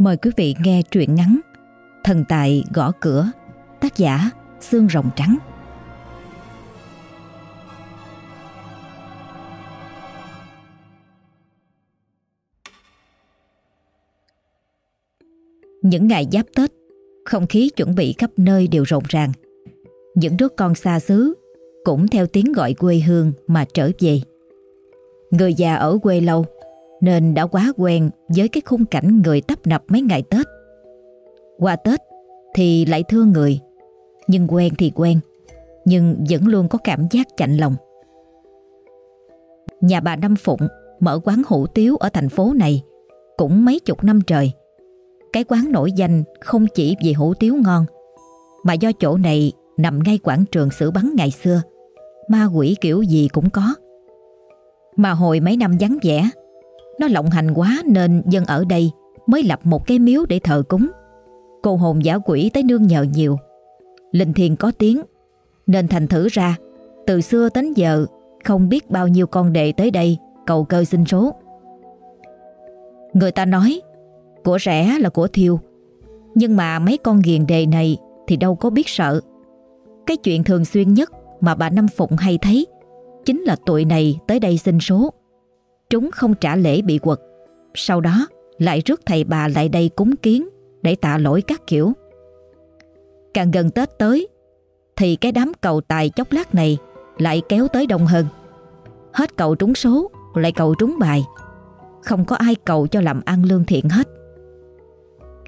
Mời quý vị nghe truyện ngắn Thần tài gõ cửa, Tác giả Xương Rồng Trắng. Những ngày giáp Tết, Không khí chuẩn bị khắp nơi đều rộn ràng. Những đứa con xa xứ Cũng theo tiếng gọi quê hương mà trở về. Người già ở quê lâu nên đã quá quen với cái khung cảnh người tấp nập mấy ngày Tết. Qua Tết thì lại thương người, nhưng quen thì quen, nhưng vẫn luôn có cảm giác chạnh lòng. Nhà bà Năm Phụng mở quán hủ tiếu ở thành phố này cũng mấy chục năm trời. Cái quán nổi danh không chỉ vì hủ tiếu ngon, mà do chỗ này nằm ngay quảng trường xử bắn ngày xưa, ma quỷ kiểu gì cũng có. Mà hồi mấy năm vắng vẻ, nó lộng hành quá nên dân ở đây mới lập một cái miếu để thờ cúng. Cô hồn giả quỷ tới nương nhờ nhiều. Linh thiền có tiếng, nên thành thử ra, từ xưa đến giờ không biết bao nhiêu con đệ tới đây cầu cơ xin số. Người ta nói, của rẻ là của thiêu, nhưng mà mấy con ghiền đề này thì đâu có biết sợ. Cái chuyện thường xuyên nhất mà bà Năm Phụng hay thấy chính là tụi này tới đây xin số. Chúng không trả lễ bị quật. Sau đó, lại rước thầy bà lại đây cúng kiến Để tạ lỗi các kiểu. Càng gần Tết tới, Thì cái đám cầu tài chốc lát này Lại kéo tới đông hơn. Hết cầu trúng số, Lại cầu trúng bài. Không có ai cầu cho làm ăn lương thiện hết.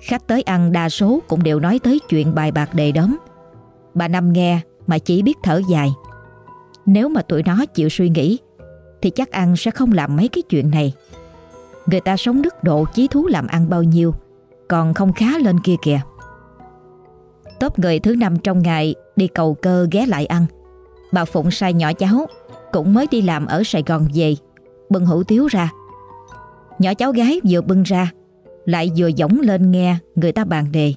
Khách tới ăn đa số Cũng đều nói tới chuyện bài bạc đề đóm. Bà Năm nghe Mà chỉ biết thở dài. Nếu mà tụi nó chịu suy nghĩ thì chắc ăn sẽ không làm mấy cái chuyện này. Người ta sống đức độ chí thú làm ăn bao nhiêu, còn không khá lên kia kìa. Tốt người thứ năm trong ngày đi cầu cơ ghé lại ăn. Bà Phụng sai nhỏ cháu, cũng mới đi làm ở Sài Gòn về, bưng hủ tiếu ra. Nhỏ cháu gái vừa bưng ra, lại vừa dõng lên nghe người ta bàn đề.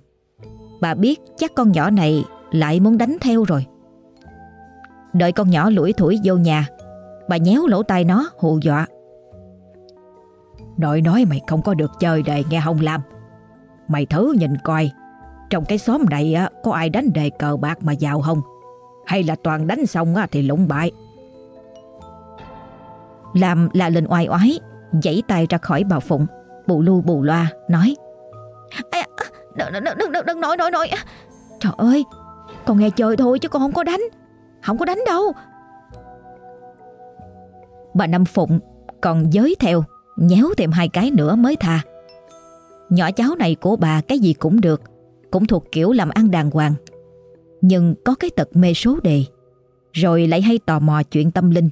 Bà biết chắc con nhỏ này lại muốn đánh theo rồi. Đợi con nhỏ lủi thủi vô nhà Bà nhéo lỗ tai nó hù dọa. Nội nói mày không có được chơi đề nghe không làm. Mày thử nhìn coi Trong cái xóm này á, có ai đánh đề cờ bạc mà giàu không? Hay là toàn đánh xong á, thì lụng bại? Làm là lên oai oái Dãy tay ra khỏi bà Phụng Bù lu bù loa nói. Đừng, đừng, đừng, đừng, đừng nói, nói, nói. Trời ơi Con nghe chơi thôi chứ con không có đánh. Không có đánh đâu. Bà Năm Phụng còn giới theo, Nhéo thêm hai cái nữa mới tha. Nhỏ cháu này của bà cái gì cũng được, Cũng thuộc kiểu làm ăn đàng hoàng, Nhưng có cái tật mê số đề, Rồi lại hay tò mò chuyện tâm linh.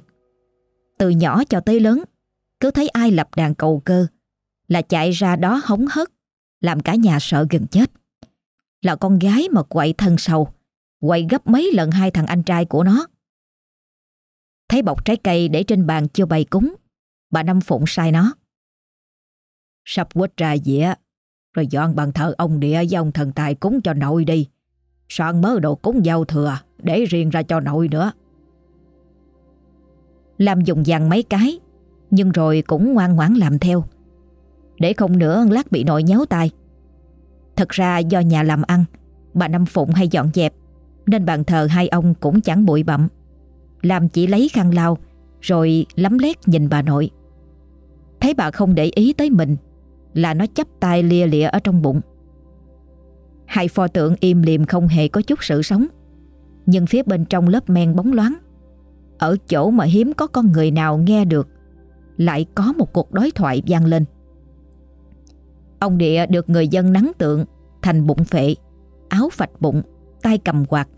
Từ nhỏ cho tới lớn, Cứ thấy ai lập đàn cầu cơ Là chạy ra đó hống hất Làm cả nhà sợ gần chết. Là con gái mà quậy thân sầu, Quậy gấp mấy lần hai thằng anh trai của nó Thấy bọc trái cây để trên bàn chưa bày cúng. Bà Năm Phụng sai nó. Sắp quết ra dĩa, Rồi dọn bàn thờ ông địa với ông thần tài cúng cho nội đi. Soạn mớ đồ cúng giao thừa, Để riêng ra cho nội nữa. Làm dùng dằn mấy cái, Nhưng rồi cũng ngoan ngoãn làm theo. Để không nữa, lát bị nội nhéo tay Thật ra do nhà làm ăn, Bà Năm Phụng hay dọn dẹp, Nên bàn thờ hai ông cũng chẳng bụi bặm làm chỉ lấy khăn lau, Rồi lấm lét nhìn bà nội. Thấy bà không để ý tới mình, Là nó chắp tay lia lịa ở trong bụng. Hai pho tượng im liềm không hề có chút sự sống, Nhưng phía bên trong lớp men bóng loáng. Ở chỗ mà hiếm có con người nào nghe được, Lại có một cuộc đối thoại vang lên. Ông địa được người dân nắng tượng Thành bụng phệ, Áo phạch bụng, tay cầm quạt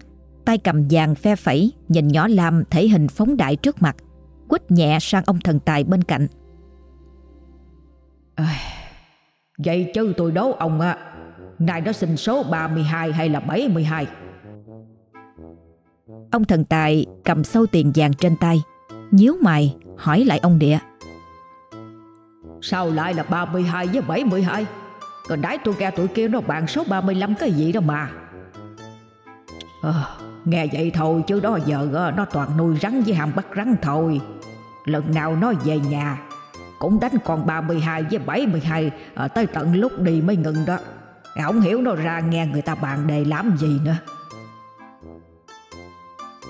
tay cầm vàng phe phẩy, nhìn nhỏ Lam thể hình phóng đại trước mặt, quýt nhẹ sang ông thần tài bên cạnh. À, vậy chứ tôi đố ông á, nay nó sinh số 32 hay là 72? Ông thần tài cầm sâu tiền vàng trên tay, nhíu mày hỏi lại ông địa. Sao lại là 32 với 72? Còn đái tôi nghe tụi kia nó bàn số 35 cái gì đâu mà. À, Nghe vậy thôi chứ đó giờ nó toàn nuôi rắn với hàm bắt rắn thôi. Lần nào nó về nhà Cũng đánh con 32 với 72 à, Tới tận lúc đi mới ngừng đó. Không hiểu nó ra nghe người ta bàn đề làm gì nữa.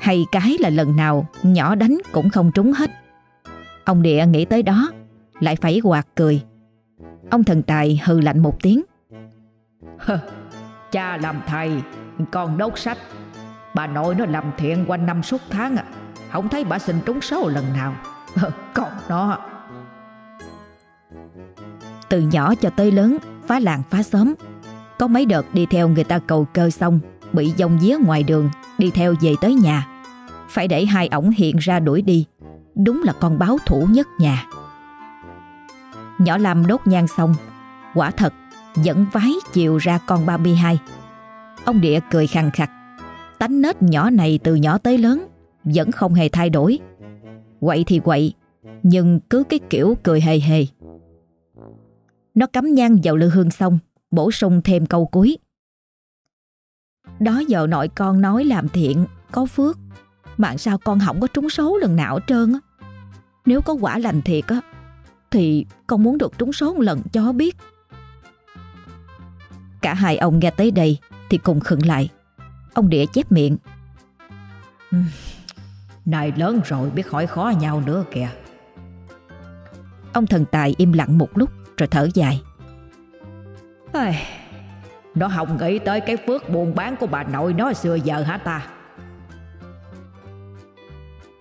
Hay cái là lần nào nhỏ đánh cũng không trúng hết. Ông địa nghĩ tới đó Lại phải quạt cười. Ông thần tài hừ lạnh một tiếng. Cha làm thầy Con đốt sách Bà nội nó làm thiện quanh năm suốt tháng à. Không thấy bà xin trúng số lần nào. Còn nó. Từ nhỏ cho tới lớn, Phá làng phá xóm, Có mấy đợt đi theo người ta cầu cơ xong, Bị dông día ngoài đường, Đi theo về tới nhà. Phải để hai ổng hiện ra đuổi đi. Đúng là con báo thủ nhất nhà. Nhỏ Lâm đốt nhang xong, Quả thật Dẫn vái chiều ra con 32 Ông địa cười khằng khặt Tánh nết nhỏ này từ nhỏ tới lớn, Vẫn không hề thay đổi. Quậy thì quậy, Nhưng cứ cái kiểu cười hề hề. Nó cắm nhang vào lư hương xong, Bổ sung thêm câu cuối. Đó giờ nội con nói làm thiện, Có phước. Mạng sao con không có trúng số lần nào hết trơn á? Nếu có quả lành thiệt á, Thì con muốn được trúng số một lần cho biết. Cả hai ông nghe tới đây Thì cùng khựng lại. Ông địa chép miệng. Này lớn rồi biết hỏi khó nhau nữa kìa. Ông thần tài im lặng một lúc Rồi thở dài. Ai, Nó không nghĩ tới cái phước buôn bán của bà nội nó xưa giờ hả ta?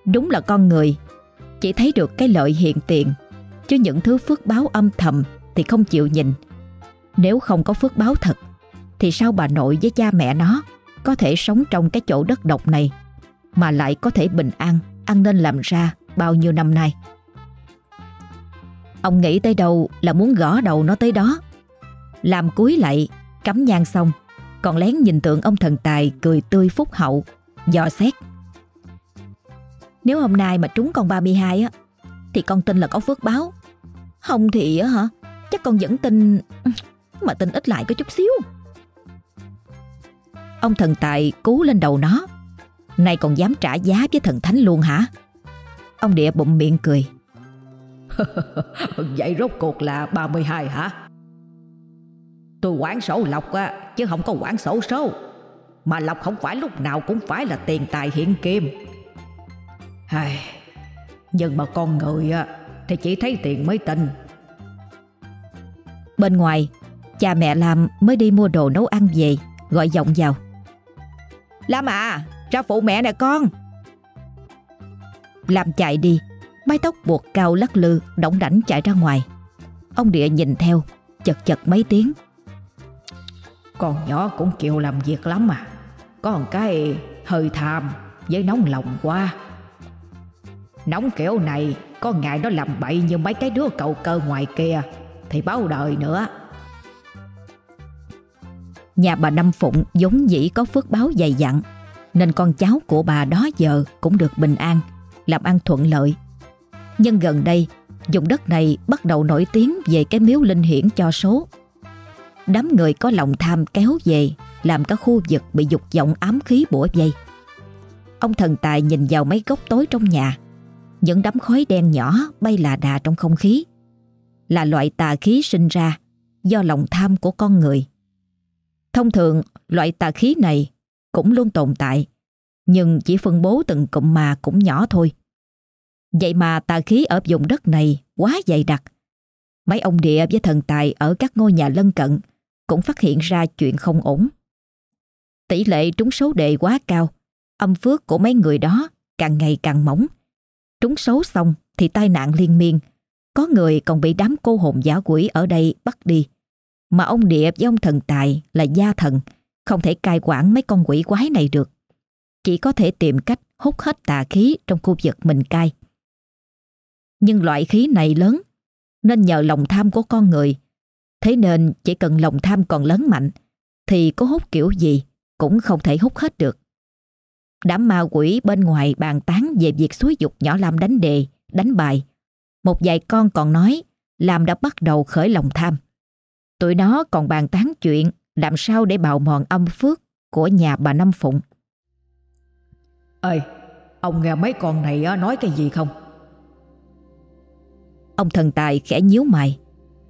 Đúng là con người Chỉ thấy được cái lợi hiện tiền Chứ những thứ phước báo âm thầm Thì không chịu nhìn. Nếu không có phước báo thật Thì sao bà nội với cha mẹ nó có thể sống trong cái chỗ đất độc này, Mà lại có thể bình an, Ăn nên làm ra bao nhiêu năm nay. Ông nghĩ tới đâu là muốn gõ đầu nó tới đó. Làm cúi lại, Cắm nhang xong, Còn lén nhìn tượng ông thần tài Cười tươi phúc hậu, Dò xét. Nếu hôm nay mà trúng con 32 á, Thì con tin là có phước báo. Không thì á hả, Chắc con vẫn tin, Mà tin ít lại có chút xíu. Ông thần tài cú lên đầu nó. Này còn dám trả giá với thần thánh luôn hả? Ông địa bụng miệng cười. Vậy rốt cuộc là 32 hả? Tôi quản sổ lọc á Chứ không có quản sổ số. Mà lọc không phải lúc nào cũng phải là tiền tài hiện kim. Ai, Nhưng mà con người á Thì chỉ thấy tiền mới tin. Bên ngoài Cha mẹ Lam mới đi mua đồ nấu ăn về Gọi giọng vào Lam à ra phụ mẹ nè con. Lam chạy đi, Mái tóc buộc cao lắc lư, Đỏng đảnh chạy ra ngoài. Ông địa nhìn theo, Chật chật mấy tiếng. Con nhỏ cũng chịu làm việc lắm mà Có một cái hơi tham, Với nóng lòng quá. Nóng kiểu này, Có ngày nó làm bậy như mấy cái đứa cậu cơ ngoài kia, Thì báo đời nữa. Nhà bà Năm Phụng giống dĩ có phước báo dày dặn, Nên con cháu của bà đó giờ cũng được bình an, Làm ăn thuận lợi. Nhưng gần đây Dùng đất này bắt đầu nổi tiếng về cái miếu linh hiển cho số. Đám người có lòng tham kéo về, Làm cả khu vực bị dục vọng ám khí bủa vây. Ông thần tài nhìn vào mấy góc tối trong nhà. Những đám khói đen nhỏ bay là đà trong không khí. Là loại tà khí sinh ra Do lòng tham của con người. Thông thường loại tà khí này cũng luôn tồn tại nhưng chỉ phân bố từng cụm mà cũng nhỏ thôi. Vậy mà tà khí ở vùng đất này quá dày đặc. Mấy ông địa với thần tài ở các ngôi nhà lân cận cũng phát hiện ra chuyện không ổn. Tỷ lệ trúng số đề quá cao, âm phước của mấy người đó càng ngày càng mỏng. Trúng số xong thì tai nạn liên miên, có người còn bị đám cô hồn giả quỷ ở đây bắt đi. Mà ông địa với ông thần tài là gia thần, không thể cai quản mấy con quỷ quái này được. Chỉ có thể tìm cách hút hết tà khí trong khu vực mình cai. Nhưng loại khí này lớn, nên nhờ lòng tham của con người. Thế nên chỉ cần lòng tham còn lớn mạnh, thì có hút kiểu gì cũng không thể hút hết được. Đám ma quỷ bên ngoài bàn tán về việc xúi dục nhỏ Lam đánh đề, đánh bài. Một vài con còn nói Lam đã bắt đầu khởi lòng tham. Tụi nó còn bàn tán chuyện làm sao để bào mòn âm phước của nhà bà Năm Phụng. Ê, ông nghe mấy con này nói cái gì không? Ông thần tài khẽ nhíu mày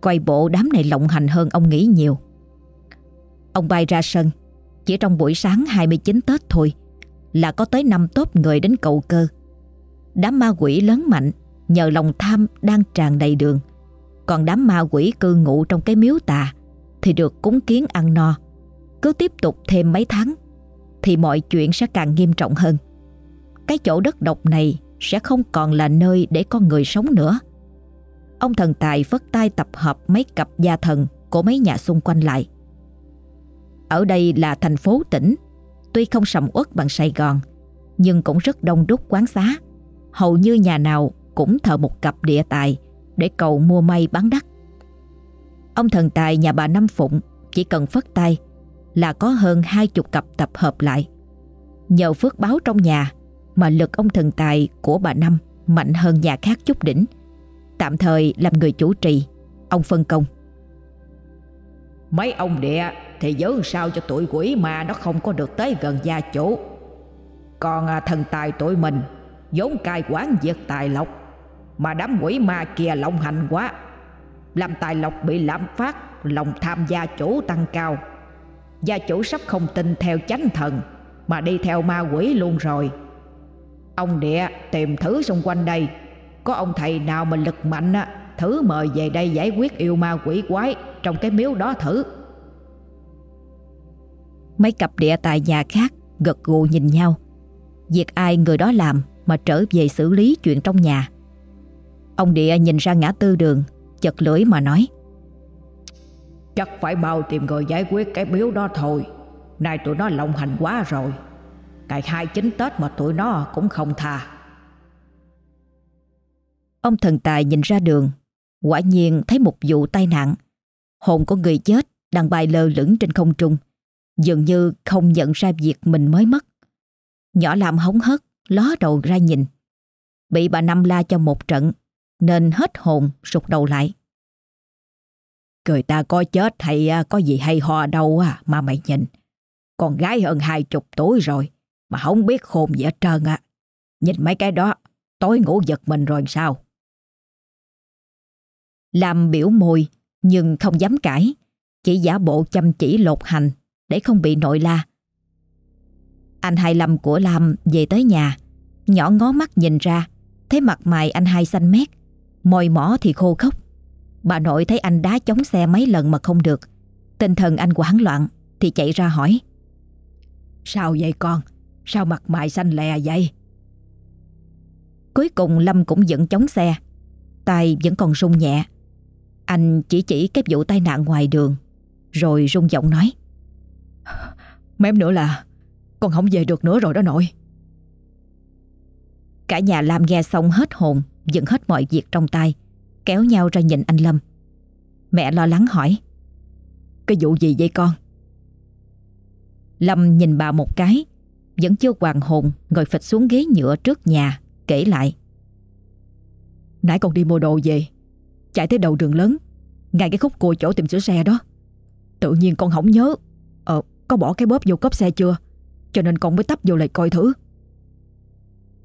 Coi bộ đám này lộng hành hơn ông nghĩ nhiều Ông bay ra sân Chỉ trong buổi sáng 29 Tết thôi Là có tới năm tốt người đến cầu cơ Đám ma quỷ lớn mạnh Nhờ lòng tham đang tràn đầy đường còn đám ma quỷ cư ngụ trong cái miếu tà Thì được cúng kiến ăn no Cứ tiếp tục thêm mấy tháng Thì mọi chuyện sẽ càng nghiêm trọng hơn Cái chỗ đất độc này Sẽ không còn là nơi để con người sống nữa Ông thần tài vất tay tập hợp mấy cặp gia thần của mấy nhà xung quanh lại. Ở đây là thành phố tỉnh, tuy không sầm uất bằng Sài Gòn, nhưng cũng rất đông đúc quán xá. Hầu như nhà nào cũng thờ một cặp địa tài để cầu mua may bán đắt. Ông thần tài nhà bà Năm Phụng chỉ cần phất tay là có hơn hai chục cặp tập hợp lại. Nhờ phước báo trong nhà mà lực ông thần tài của bà Năm mạnh hơn nhà khác chút đỉnh. Tạm thời làm người chủ trì, Ông phân công Mấy ông địa thì giữ sao cho tuổi quỷ mà nó không có được tới gần gia chủ Còn à, thần tài tụi mình, vốn cai quán việc tài lộc mà đám quỷ ma kia lộng hành quá. Làm tài lộc bị lạm phát, Lòng tham gia chủ tăng cao. Gia chủ sắp không tin theo chánh thần, Mà đi theo ma quỷ luôn rồi. Ông địa tìm thứ xung quanh đây. Có ông thầy nào mà lực mạnh á, Thử mời về đây giải quyết yêu ma quỷ quái Trong cái miếu đó thử. Mấy cặp địa tài nhà khác Gật gù nhìn nhau. Việc ai người đó làm Mà trở về xử lý chuyện trong nhà. Ông địa nhìn ra ngã tư đường Chật lưỡi mà nói Chắc phải bao tìm người giải quyết cái miếu đó thôi Nay tụi nó lộng hành quá rồi Ngày hai chín Tết mà tụi nó cũng không tha Ông thần tài nhìn ra đường, quả nhiên thấy một vụ tai nạn. Hồn của người chết đang bay lơ lửng trên không trung, dường như không nhận ra việc mình mới mất. Nhỏ làm hống hất, ló đầu ra nhìn. Bị bà Năm la cho một trận, nên hết hồn rụt đầu lại. Cười ta có chết hay à, có gì hay ho đâu à mà mày nhìn. Con gái hơn hai chục tuổi rồi mà không biết khôn gì hết trơn à. Nhìn mấy cái đó, tối ngủ giật mình rồi sao? làm biểu môi nhưng không dám cãi, chỉ giả bộ chăm chỉ lột hành để không bị nội la. Anh hai Lâm của Lam về tới nhà, nhỏ ngó mắt nhìn ra, thấy mặt mày anh hai xanh mét, môi mỏ thì khô khốc. Bà nội thấy anh đá chống xe mấy lần mà không được, tinh thần anh hoảng loạn thì chạy ra hỏi. Sao vậy con? Sao mặt mày xanh lè vậy? Cuối cùng Lâm cũng dẫn chống xe, tay vẫn còn rung nhẹ. Anh chỉ chỉ cái vụ tai nạn ngoài đường Rồi rung giọng nói Mém nữa là Con không về được nữa rồi đó nội Cả nhà Lam nghe xong hết hồn Dừng hết mọi việc trong tay, Kéo nhau ra nhìn anh Lâm. Mẹ lo lắng hỏi, Cái vụ gì vậy con? Lâm nhìn bà một cái, Vẫn chưa hoàn hồn, Ngồi phịch xuống ghế nhựa trước nhà, Kể lại. Nãy con đi mua đồ về, Chạy tới đầu đường lớn, Ngay cái khúc cua chỗ tìm sửa xe đó. Tự nhiên con không nhớ Ờ có bỏ cái bóp vô cốp xe chưa, Cho nên con mới tấp vô lại coi thử.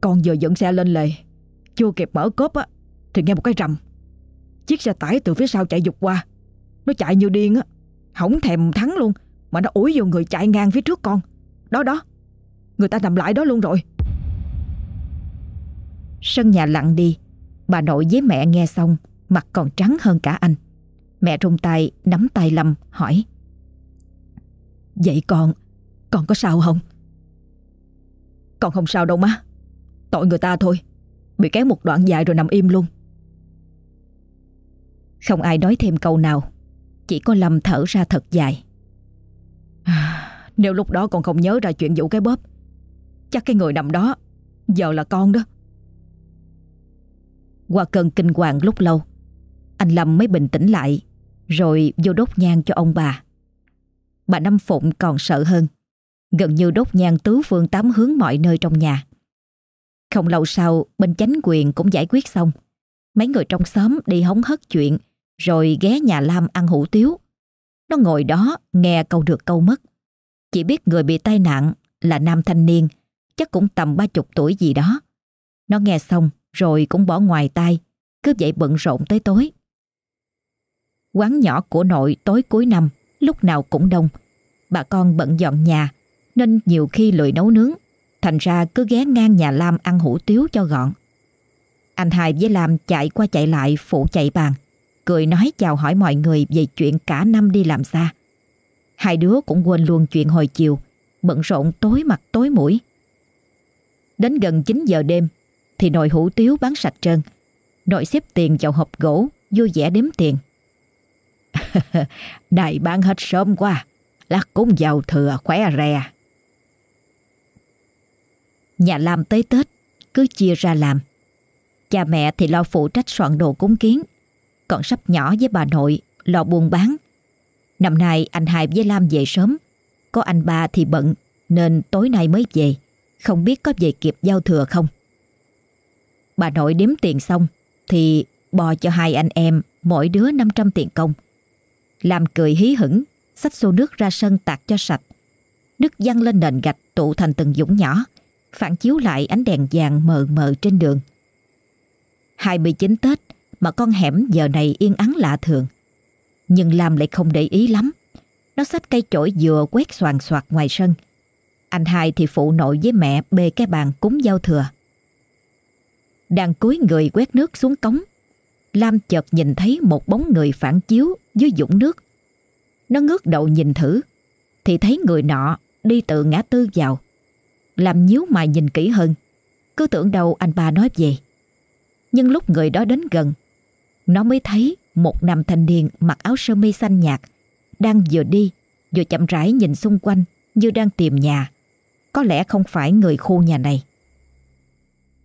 Con vừa dẫn xe lên lề chưa kịp mở cốp á, Thì nghe một cái rầm. Chiếc xe tải từ phía sau chạy dục qua. Nó chạy như điên á Không thèm thắng luôn, Mà nó ủi vô người chạy ngang phía trước con. Đó đó, Người ta nằm lại đó luôn rồi. Sân nhà lặng đi, Bà nội với mẹ nghe xong, Mặt còn trắng hơn cả anh. Mẹ rung tay, nắm tay Lâm, hỏi. Vậy con Con có sao không? Con không sao đâu má, Tội người ta thôi. Bị kéo một đoạn dài rồi nằm im luôn. Không ai nói thêm câu nào. Chỉ có Lâm thở ra thật dài. À, nếu lúc đó còn không nhớ ra chuyện vụ cái bóp, Chắc cái người nằm đó Giờ là con đó. Qua cơn kinh hoàng lúc lâu, anh Lâm mới bình tĩnh lại, Rồi vô đốt nhang cho ông bà. Bà Năm Phụng còn sợ hơn, Gần như đốt nhang tứ phương tám hướng mọi nơi trong nhà. Không lâu sau, Bên chánh quyền cũng giải quyết xong Mấy người trong xóm đi hóng hất chuyện, Rồi ghé nhà Lam ăn hủ tiếu Nó ngồi đó nghe câu được câu mất Chỉ biết người bị tai nạn là nam thanh niên, Chắc cũng tầm ba chục tuổi gì đó Nó nghe xong rồi cũng bỏ ngoài tai, Cứ vậy bận rộn tới tối. Quán nhỏ của nội tối cuối năm, lúc nào cũng đông. Bà con bận dọn nhà, nên nhiều khi lười nấu nướng. Thành ra cứ ghé ngang nhà Lam ăn hủ tiếu cho gọn. Anh hai với Lam chạy qua chạy lại phụ chạy bàn. Cười nói chào hỏi mọi người về chuyện cả năm đi làm xa. Hai đứa cũng quên luôn chuyện hồi chiều, bận rộn tối mặt tối mũi. Đến gần 9 giờ đêm thì nồi hủ tiếu bán sạch trơn. Nội xếp tiền vào hộp gỗ, vui vẻ đếm tiền. Này bán hết sớm quá, lát cúng giàu thừa khỏe rè. Nhà làm tới Tết, cứ chia ra làm. Cha mẹ thì lo phụ trách soạn đồ cúng kiến, còn sắp nhỏ với bà nội lo buôn bán. Năm nay anh hai với Lam về sớm, có anh ba thì bận nên tối nay mới về, không biết có về kịp giao thừa không. Bà nội đếm tiền xong thì bò cho hai anh em mỗi đứa 500 tiền công. Làm cười hí hửng, xách xô nước ra sân tạt cho sạch. Nước văng lên nền gạch tụ thành từng dũng nhỏ, phản chiếu lại ánh đèn vàng mờ mờ trên đường. 29 Tết mà con hẻm giờ này yên ắng lạ thường. Nhưng Lam lại không để ý lắm. Nó xách cây chổi dừa quét soàn soạt ngoài sân. Anh hai thì phụ nội với mẹ bê cái bàn cúng giao thừa. Đang cúi người quét nước xuống cống. Lam chợt nhìn thấy một bóng người phản chiếu dưới dũng nước. Nó ngước đầu nhìn thử, thì thấy người nọ đi từ ngã tư vào. Làm nhíu mày nhìn kỹ hơn, cứ tưởng đâu anh ba nói về. Nhưng lúc người đó đến gần, nó mới thấy một nam thanh niên mặc áo sơ mi xanh nhạt, đang vừa đi, vừa chậm rãi nhìn xung quanh như đang tìm nhà. Có lẽ không phải người khu nhà này.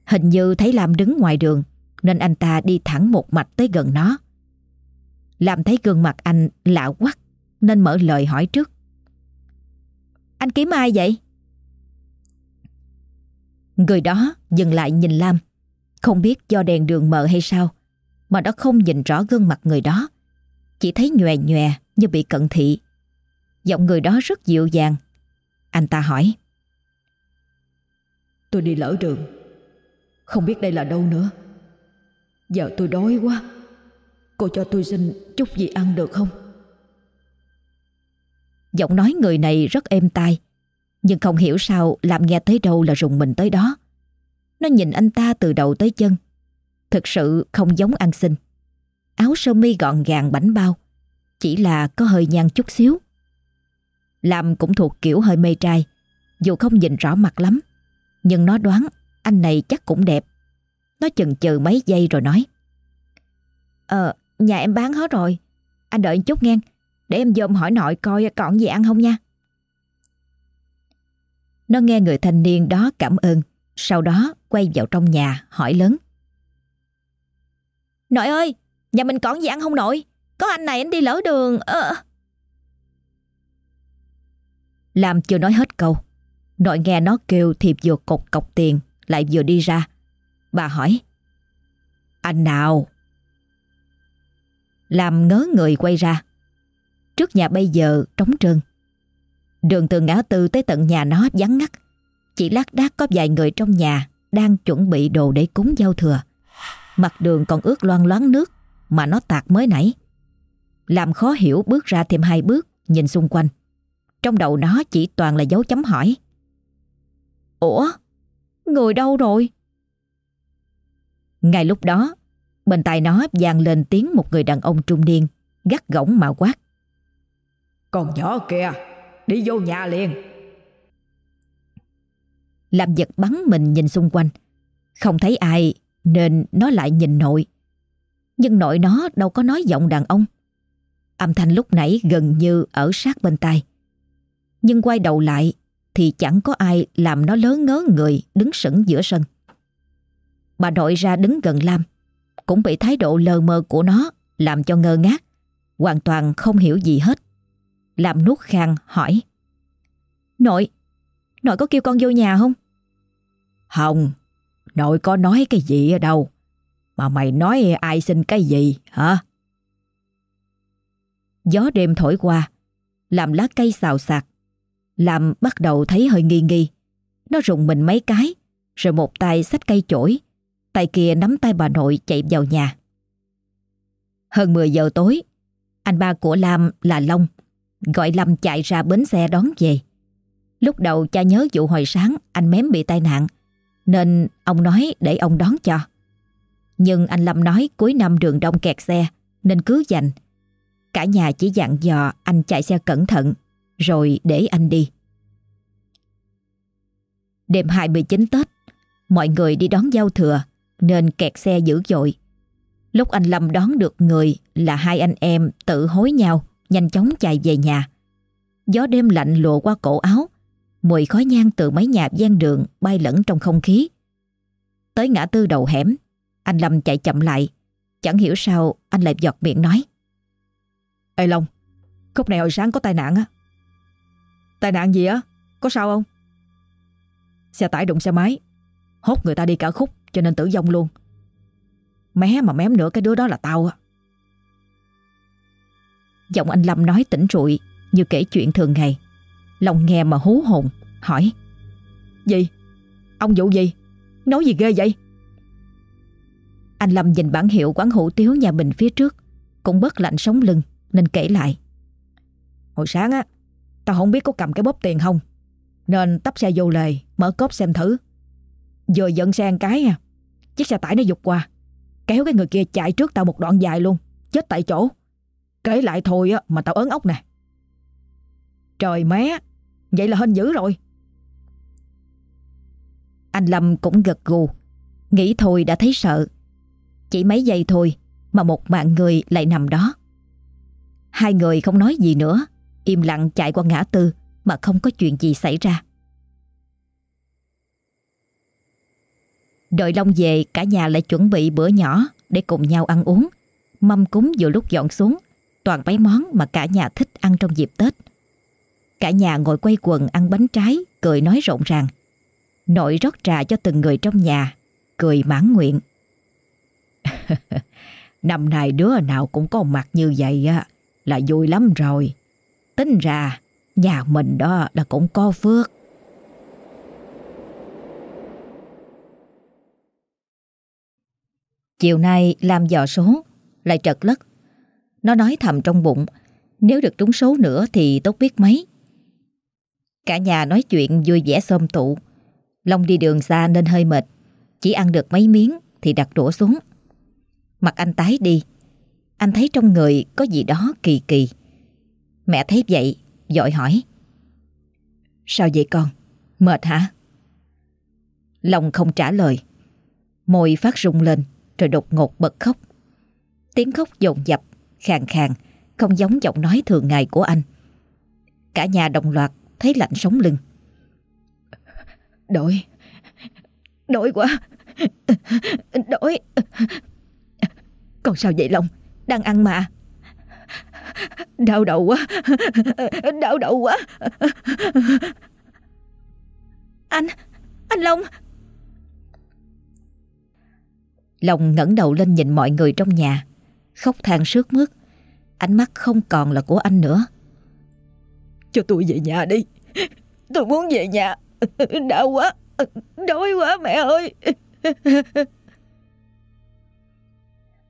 Hình như thấy Lam đứng ngoài đường, nên anh ta đi thẳng một mạch tới gần nó. Lam thấy gương mặt anh lạ quắc, nên mở lời hỏi trước. Anh kiếm ai vậy? Người đó dừng lại nhìn Lam. Không biết do đèn đường mờ hay sao, mà nó không nhìn rõ gương mặt người đó. Chỉ thấy nhòe nhòe như bị cận thị. Giọng người đó rất dịu dàng. Anh ta hỏi. Tôi đi lỡ đường. Không biết đây là đâu nữa. Giờ tôi đói quá. Cô cho tôi xin chút gì ăn được không? Giọng nói người này rất êm tai nhưng không hiểu sao làm nghe tới đâu là rùng mình tới đó. Nó nhìn anh ta từ đầu tới chân. Thực sự không giống ăn xin Áo sơ mi gọn gàng bảnh bao. Chỉ là có hơi nhăn chút xíu. Làm cũng thuộc kiểu hơi mê trai. Dù không nhìn rõ mặt lắm. Nhưng nó đoán anh này chắc cũng đẹp. Nó chần chừ mấy giây rồi nói. Ờ nhà em bán hết rồi. Anh đợi chút nghe. Để em dôm hỏi nội coi còn gì ăn không nha. Nó nghe người thanh niên đó cảm ơn Sau đó quay vào trong nhà hỏi lớn Nội ơi, nhà mình còn gì ăn không nội? Có anh này anh đi lỡ đường. Ờ... Làm chưa nói hết câu. Nội nghe nó kêu thì vừa cột cọc tiền, lại vừa đi ra. Bà hỏi. Anh nào? Làm ngớ người quay ra. Trước nhà bây giờ trống trơn. Đường từ ngã tư tới tận nhà nó vắng ngắt. Chỉ lác đác có vài người trong nhà đang chuẩn bị đồ để cúng giao thừa. Mặt đường còn ướt loang loáng nước Mà nó tạt mới nãy Làm khó hiểu bước ra thêm hai bước, Nhìn xung quanh. Trong đầu nó chỉ toàn là dấu chấm hỏi. Ủa? Người đâu rồi? Ngay lúc đó, Bên tai nó vang lên tiếng một người đàn ông trung niên Gắt gỏng mà quát. Con nhỏ kìa Đi vô nhà liền Làm giật bắn mình nhìn xung quanh Không thấy ai nên nó lại nhìn nội. Nhưng nội nó đâu có nói giọng đàn ông. Âm thanh lúc nãy gần như ở sát bên tai. Nhưng quay đầu lại thì chẳng có ai làm nó lớn ngớ người đứng sững giữa sân. Bà nội ra đứng gần Lam, cũng bị thái độ lờ mờ của nó làm cho ngơ ngác, hoàn toàn không hiểu gì hết. Làm nuốt khang hỏi. Nội, nội có kêu con vô nhà không? Không, Nội có nói cái gì ở đâu? Mà mày nói ai xin cái gì hả? Gió đêm thổi qua Làm lá cây xào xạc. Làm bắt đầu thấy hơi nghi nghi. Nó rụng mình mấy cái Rồi một tay xách cây chổi Tay kia nắm tay bà nội chạy vào nhà. Hơn 10 giờ tối, anh ba của Lam là Long gọi Lâm chạy ra bến xe đón về. Lúc đầu cha nhớ vụ hồi sáng anh mém bị tai nạn nên ông nói để ông đón cho. Nhưng anh Lâm nói cuối năm đường đông kẹt xe nên cứ dành. Cả nhà chỉ dặn dò anh chạy xe cẩn thận rồi để anh đi. Đêm 29 Tết, mọi người đi đón giao thừa nên kẹt xe dữ dội. Lúc anh Lâm đón được người là hai anh em tự hối nhau, nhanh chóng chạy về nhà. Gió đêm lạnh lùa qua cổ áo, mùi khói nhang từ mấy nhà gian đường bay lẫn trong không khí. Tới ngã tư đầu hẻm, anh Lâm chạy chậm lại. Chẳng hiểu sao anh lại giọt miệng nói. Ê Long, khúc này hồi sáng có tai nạn á. Tai nạn gì á? Có sao không? Xe tải đụng xe máy, hốt người ta đi cả khúc cho nên tử vong luôn. Mé mà mém nữa cái đứa đó là tao á. Giọng anh Lâm nói tỉnh rụi như kể chuyện thường ngày. Lòng nghe mà hú hồn, hỏi. Gì? Ông vụ gì? Nói gì ghê vậy? Anh Lâm nhìn bản hiệu quán hủ tiếu nhà mình phía trước, cũng bất lạnh sống lưng nên kể lại. Hồi sáng á, tao không biết có cầm cái bóp tiền không, nên tấp xe vô lề, mở cốp xem thử. Vừa dẫn xe ăn cái à, chiếc xe tải nó dục qua, kéo cái người kia chạy trước tao một đoạn dài luôn, chết tại chỗ. Kể lại thôi á mà tao ớn ốc nè. Trời mé, vậy là hên dữ rồi. Anh Lâm cũng gật gù, nghĩ thôi đã thấy sợ. Chỉ mấy giây thôi mà một mạng người lại nằm đó. Hai người không nói gì nữa, im lặng chạy qua ngã tư mà không có chuyện gì xảy ra. Đợi Long về cả nhà lại chuẩn bị bữa nhỏ để cùng nhau ăn uống. Mâm cúng vừa lúc dọn xuống, toàn mấy món mà cả nhà thích ăn trong dịp Tết. Cả nhà ngồi quay quần ăn bánh trái, cười nói rộn ràng. Nội rót trà cho từng người trong nhà, cười mãn nguyện. Năm nay đứa nào cũng có mặt như vậy á, là vui lắm rồi. Tính ra, nhà mình đó là cũng có phước. Chiều nay làm dò số, lại trật lất. Nó nói thầm trong bụng, nếu được trúng số nữa thì tốt biết mấy. Cả nhà nói chuyện vui vẻ xôm tụ. Long đi đường xa nên hơi mệt, chỉ ăn được mấy miếng thì đặt đũa xuống. Mặt anh tái đi, anh thấy trong người có gì đó kỳ kỳ. Mẹ thấy vậy, dội hỏi. Sao vậy con? Mệt hả? Long không trả lời. Môi phát rung lên rồi đột ngột bật khóc. Tiếng khóc dồn dập, khàn khàn, không giống giọng nói thường ngày của anh. Cả nhà đồng loạt thấy lạnh sống lưng. Đổi, đổi quá, đổi. Còn sao vậy Long? Đang ăn mà. Đau đầu quá, đau đầu quá. Anh, anh Long. Long ngẩng đầu lên nhìn mọi người trong nhà, khóc than sướt mướt. Ánh mắt không còn là của anh nữa. Cho tôi về nhà đi. Tôi muốn về nhà. Đau quá, đói quá mẹ ơi.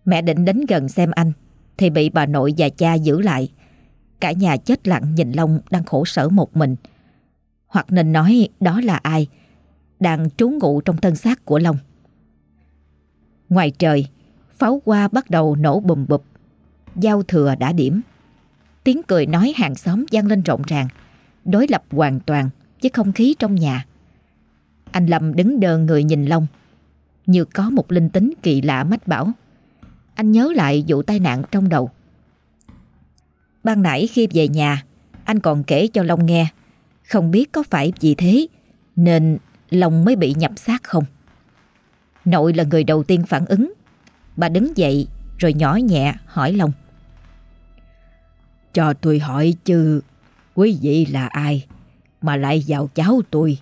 Mẹ định đến gần xem anh thì bị bà nội và cha giữ lại. Cả nhà chết lặng nhìn Long đang khổ sở một mình. Hoặc nên nói đó là ai đang trú ngụ trong thân xác của Long. Ngoài trời, pháo hoa bắt đầu nổ bùm bụp. Giao thừa đã điểm. Tiếng cười nói hàng xóm vang lên rộn ràng, đối lập hoàn toàn với không khí trong nhà. Anh Lâm đứng đờ người nhìn Long, như có một linh tính kỳ lạ mách bảo. Anh nhớ lại vụ tai nạn trong đầu. Ban nãy khi về nhà, anh còn kể cho Long nghe, không biết có phải vì thế nên Long mới bị nhập xác không. Nội là người đầu tiên phản ứng. Bà đứng dậy rồi nhỏ nhẹ hỏi Long. Cho tôi hỏi chứ quý vị là ai mà lại vào cháu tôi?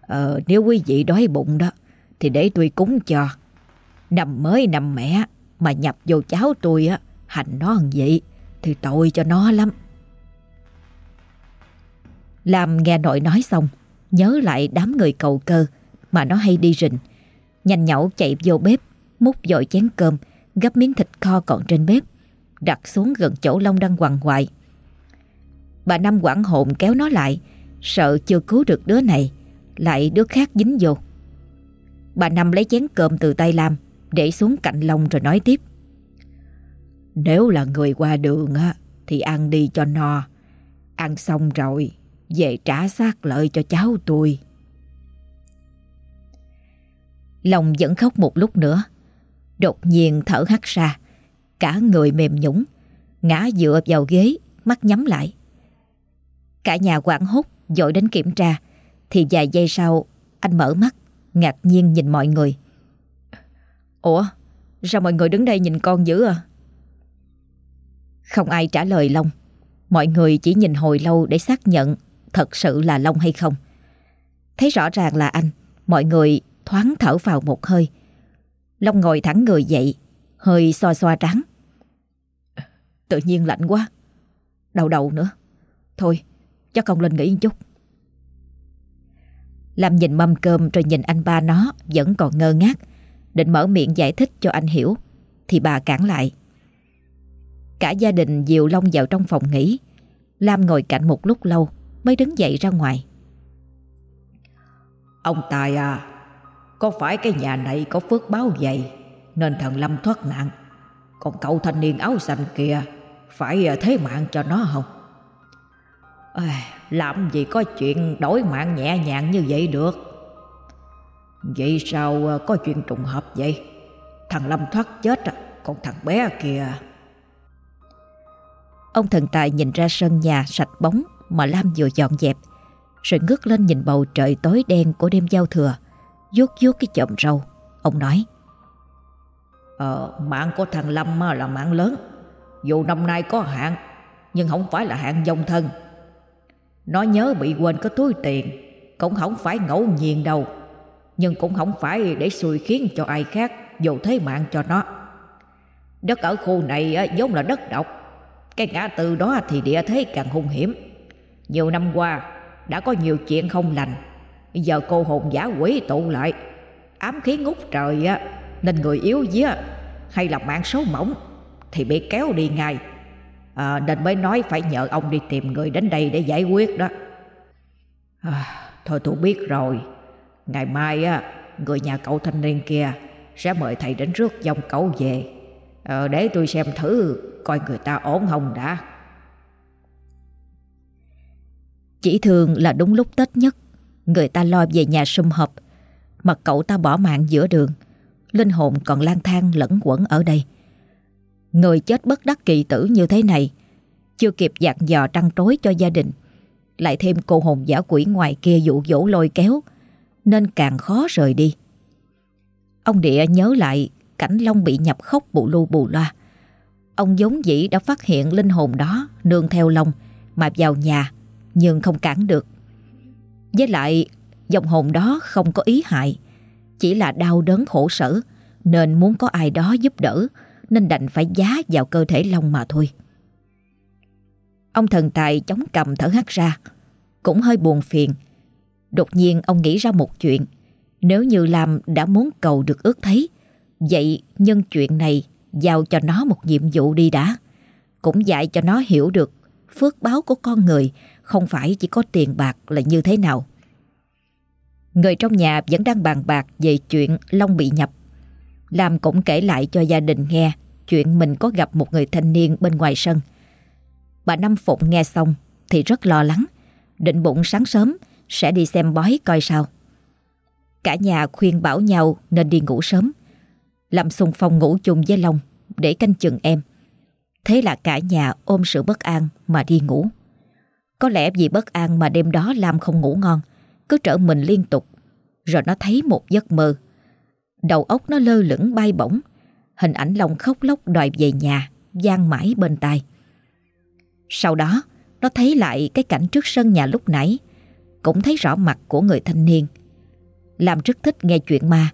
Ờ, nếu quý vị đói bụng đó thì để tôi cúng cho. Năm mới năm mẹ mà nhập vô cháu tôi á, hành nó làm vậy thì tội cho nó lắm. Làm nghe nội nói xong, nhớ lại đám người cầu cơ mà nó hay đi rình. Nhanh nhậu chạy vô bếp, múc dội chén cơm, gấp miếng thịt kho còn trên bếp, Đặt xuống gần chỗ Long đang quằn quại. Bà Năm quảng hồn kéo nó lại Sợ chưa cứu được đứa này Lại đứa khác dính vô. Bà Năm lấy chén cơm từ tay Lam Để xuống cạnh Long rồi nói tiếp. Nếu là người qua đường á Thì ăn đi cho no. Ăn xong rồi Về trả xác lợi cho cháu tôi. Long vẫn khóc một lúc nữa Đột nhiên thở hắt ra. Cả người mềm nhũng Ngã dựa vào ghế Mắt nhắm lại. Cả nhà quảng hốt dội đến kiểm tra. Thì vài giây sau Anh mở mắt Ngạc nhiên nhìn mọi người. Ủa Sao mọi người đứng đây nhìn con dữ à? Không ai trả lời Long. Mọi người chỉ nhìn hồi lâu để xác nhận Thật sự là Long hay không. Thấy rõ ràng là anh Mọi người thoáng thở vào một hơi Long ngồi thẳng người dậy, Hơi xoa xoa trắng Tự nhiên lạnh quá Đầu đầu nữa. Thôi, chắc con lên nghỉ một chút. Lâm nhìn mâm cơm rồi nhìn anh ba nó, Vẫn còn ngơ ngác. Định mở miệng giải thích cho anh hiểu, Thì bà cản lại. Cả gia đình dìu Long vào trong phòng nghỉ. Lam ngồi cạnh một lúc lâu, Mới đứng dậy ra ngoài. Ông Tài à có phải cái nhà này có phước báo dày Nên thần Lâm thoát nạn. Còn cậu thanh niên áo xanh kia Phải ờ, thế mạng cho nó không? À, Làm gì có chuyện đổi mạng nhẹ nhàng như vậy được? Vậy sao ờ, có chuyện trùng hợp vậy? Thằng Lâm thoát chết à Còn thằng bé kìa Ông thần tài nhìn ra sân nhà sạch bóng Mà Lam vừa dọn dẹp Rồi ngước lên nhìn bầu trời tối đen của đêm giao thừa vuốt vuốt cái chòm râu. Ông nói Ờ, mạng của thằng Lâm là mạng lớn. Dù năm nay có hạn Nhưng không phải là hạn dòng thân. Nó nhớ bị quên có túi tiền Cũng không phải ngẫu nhiên đâu. Nhưng cũng không phải để xui khiến cho ai khác Dù thế mạng cho nó. Đất ở khu này vốn là đất độc. Cái ngã tư đó thì địa thế càng hung hiểm. Nhiều năm qua Đã có nhiều chuyện không lành. Giờ cô hồn giả quỷ tụ lại. Ám khí ngút trời á Nên người yếu día Hay là mạng số mỏng Thì bị kéo đi ngay. À, Nên mới nói phải nhờ ông đi tìm người đến đây để giải quyết đó. À, Thôi tôi biết rồi. Ngày mai á Người nhà cậu thanh niên kia Sẽ mời thầy đến rước dòng cậu về. À, Để tôi xem thử Coi người ta ổn không đã. Chỉ thường là đúng lúc Tết nhất. Người ta lo về nhà sum họp. Mà cậu ta bỏ mạng giữa đường. Linh hồn còn lang thang lẫn quẩn ở đây. Người chết bất đắc kỳ tử như thế này, Chưa kịp dặn dò trăng trối cho gia đình, Lại thêm cô hồn giả quỷ ngoài kia dụ dỗ lôi kéo, Nên càng khó rời đi. Ông địa nhớ lại cảnh Long bị nhập khóc bù lu bù loa. Ông giống dĩ đã phát hiện linh hồn đó nương theo Long mà vào nhà, nhưng không cản được. Với lại dòng hồn đó không có ý hại, chỉ là đau đớn khổ sở nên muốn có ai đó giúp đỡ nên đành phải giá vào cơ thể Long mà thôi. Ông thần tài chống cầm thở hắt ra, cũng hơi buồn phiền. Đột nhiên ông nghĩ ra một chuyện, nếu như Lam đã muốn cầu được ước thấy, vậy nhân chuyện này giao cho nó một nhiệm vụ đi đã. Cũng dạy cho nó hiểu được phước báo của con người không phải chỉ có tiền bạc là như thế nào. Người trong nhà vẫn đang bàn bạc về chuyện Long bị nhập. Lam cũng kể lại cho gia đình nghe chuyện mình có gặp một người thanh niên bên ngoài sân. Bà Năm Phụng nghe xong thì rất lo lắng, định bụng sáng sớm sẽ đi xem bói coi sao. Cả nhà khuyên bảo nhau nên đi ngủ sớm. Làm xung phong ngủ chung với Long để canh chừng em. Thế là cả nhà ôm sự bất an mà đi ngủ. Có lẽ vì bất an mà đêm đó Lam không ngủ ngon, cứ trở mình liên tục. Rồi nó thấy một giấc mơ. Đầu óc nó lơ lửng bay bổng, hình ảnh lòng khóc lóc đòi về nhà, gian mãi bên tai. Sau đó, nó thấy lại cái cảnh trước sân nhà lúc nãy, cũng thấy rõ mặt của người thanh niên. Lam rất thích nghe chuyện ma,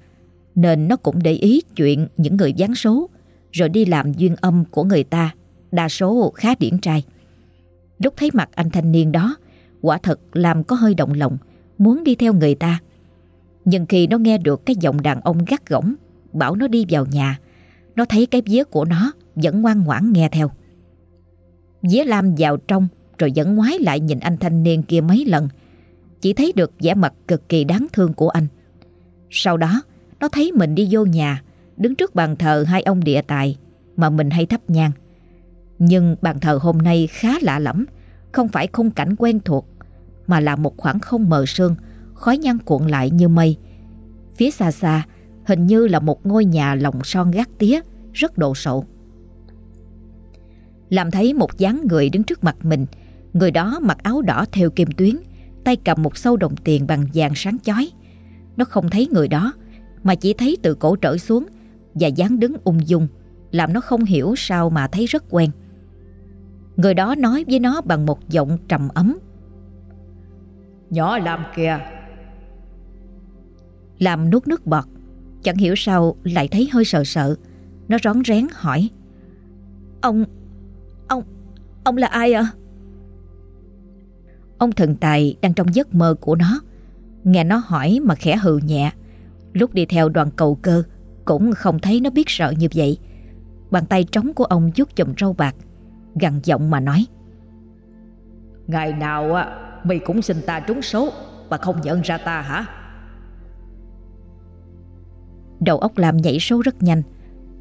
nên nó cũng để ý chuyện những người gián số, rồi đi làm duyên âm của người ta, đa số khá điển trai. Lúc thấy mặt anh thanh niên đó, quả thật làm có hơi động lòng, muốn đi theo người ta. Nhưng khi nó nghe được cái giọng đàn ông gắt gỏng, bảo nó đi vào nhà, nó thấy cái vía của nó Vẫn ngoan ngoãn nghe theo. Vía Lam vào trong Rồi vẫn ngoái lại nhìn anh thanh niên kia mấy lần Chỉ thấy được vẻ mặt cực kỳ đáng thương của anh. Sau đó Nó thấy mình đi vô nhà Đứng trước bàn thờ hai ông địa tài Mà mình hay thắp nhang. Nhưng bàn thờ hôm nay khá lạ lẫm. Không phải khung cảnh quen thuộc, Mà là một khoảng không mờ sương, Khói nhăn cuộn lại như mây. Phía xa xa, Hình như là một ngôi nhà lồng son gác tía, Rất đồ sộ. Làm thấy một dáng người đứng trước mặt mình, Người đó mặc áo đỏ theo kim tuyến, Tay cầm một sâu đồng tiền bằng vàng sáng chói. Nó không thấy người đó, Mà chỉ thấy từ cổ trở xuống Và dáng đứng ung dung, Làm nó không hiểu sao mà thấy rất quen. Người đó nói với nó bằng một giọng trầm ấm. Nhỏ làm kìa Làm nuốt nước bọt Chẳng hiểu sao lại thấy hơi sợ sợ. Nó rón rén hỏi Ông Ông Ông là ai ạ? Ông thần tài đang trong giấc mơ của nó. Nghe nó hỏi mà khẽ hừ nhẹ. Lúc đi theo đoàn cầu cơ Cũng không thấy nó biết sợ như vậy. Bàn tay trống của ông vuốt chùm râu bạc gằn giọng mà nói. Ngày nào á Mày cũng xin ta trúng số Và không nhận ra ta hả? Đầu óc làm nhảy số rất nhanh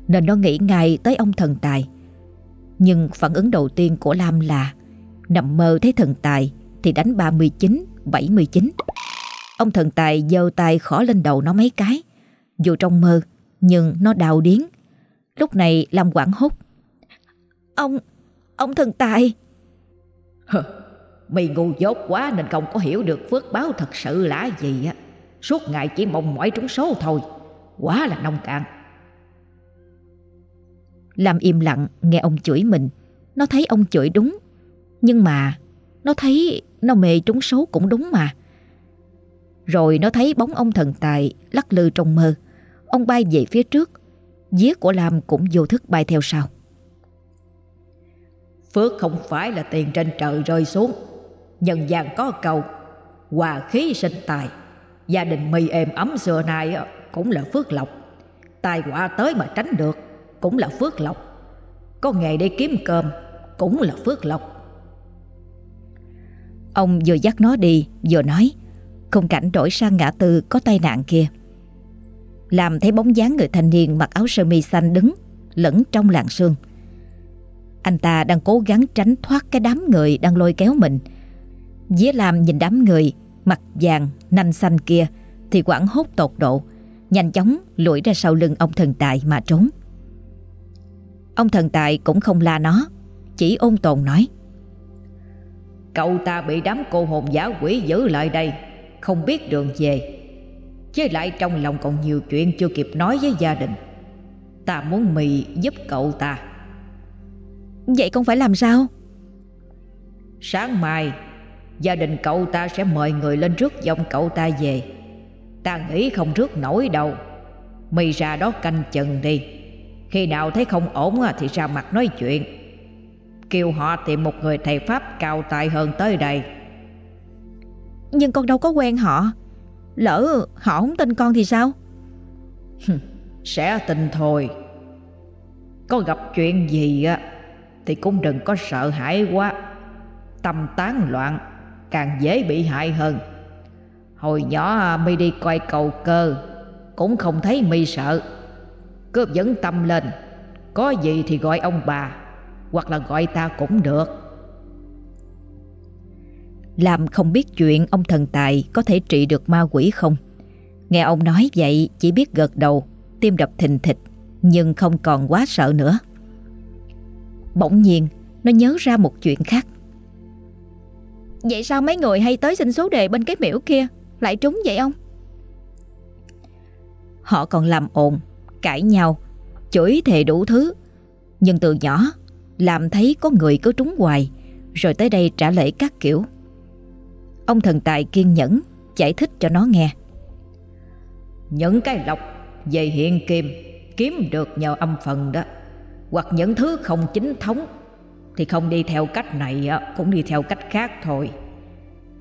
Nên nó nghĩ ngay tới ông thần tài. Nhưng phản ứng đầu tiên của Lam là Nằm mơ thấy thần tài Thì đánh 39, 79 Ông thần tài giơ tay khỏ lên đầu nó mấy cái Dù trong mơ Nhưng nó đau điến Lúc này Lam quảng hốt. Ông, ông thần tài. Mày ngu dốt quá nên không có hiểu được phước báo thật sự là gì á. Suốt ngày chỉ mong mỏi trúng số thôi Quá là nông cạn. Lam im lặng nghe ông chửi mình. Nó thấy ông chửi đúng Nhưng mà Nó thấy nó mê trúng số cũng đúng mà. Rồi nó thấy bóng ông thần tài Lắc lư trong mơ. Ông bay về phía trước Día của Lam cũng vô thức bay theo sau Phước không phải là tiền trên trời rơi xuống. Nhân gian có cầu, Hòa khí sinh tài. Gia đình mì êm ấm xưa nay cũng là phước lộc. Tai họa tới mà tránh được Cũng là phước lộc. Có nghề để kiếm cơm Cũng là phước lộc. Ông vừa dắt nó đi, Vừa nói, Khung cảnh đổi sang ngã tư có tai nạn kia. Làm thấy bóng dáng người thanh niên Mặc áo sơ mi xanh đứng Lẫn trong làng sương. Anh ta đang cố gắng tránh thoát Cái đám người đang lôi kéo mình. Dĩa Lam nhìn đám người Mặt vàng, nanh xanh kia Thì quảng hốt tột độ Nhanh chóng lủi ra sau lưng ông thần tài mà trốn. Ông thần tài cũng không la nó Chỉ ôn tồn nói Cậu ta bị đám cô hồn giả quỷ giữ lại đây Không biết đường về. Chứ lại trong lòng còn nhiều chuyện chưa kịp nói với gia đình. Ta muốn mì giúp cậu ta. Vậy con phải làm sao? Sáng mai Gia đình cậu ta sẽ mời người lên rước dòng cậu ta về. Ta nghĩ không rước nổi đâu. Mày ra đó canh chừng đi. Khi nào thấy không ổn thì ra mặt nói chuyện. Kêu họ tìm một người thầy Pháp cao tài hơn tới đây. Nhưng con đâu có quen họ. Lỡ họ không tin con thì sao? Sẽ tin thôi. Có gặp chuyện gì á thì cũng đừng có sợ hãi quá. Tâm tán loạn, Càng dễ bị hại hơn. Hồi nhỏ à, mi đi coi cầu cơ, Cũng không thấy mi sợ. Cứ dẫn tâm lên, Có gì thì gọi ông bà, Hoặc là gọi ta cũng được. Làm không biết chuyện, ông thần tài Có thể trị được ma quỷ không? Nghe ông nói vậy, Chỉ biết gật đầu, Tim đập thình thịch, Nhưng không còn quá sợ nữa. Bỗng nhiên Nó nhớ ra một chuyện khác. Vậy sao mấy người hay tới xin số đề bên cái miễu kia? Lại trúng vậy ông? Họ còn làm ồn Cãi nhau Chửi thề đủ thứ. Nhưng từ nhỏ Làm thấy có người cứ trúng hoài Rồi tới đây trả lễ các kiểu. Ông thần tài kiên nhẫn Giải thích cho nó nghe. Những cái lọc về hiện kim Kiếm được nhờ âm phần đó hoặc những thứ không chính thống, Thì không đi theo cách này Cũng đi theo cách khác thôi.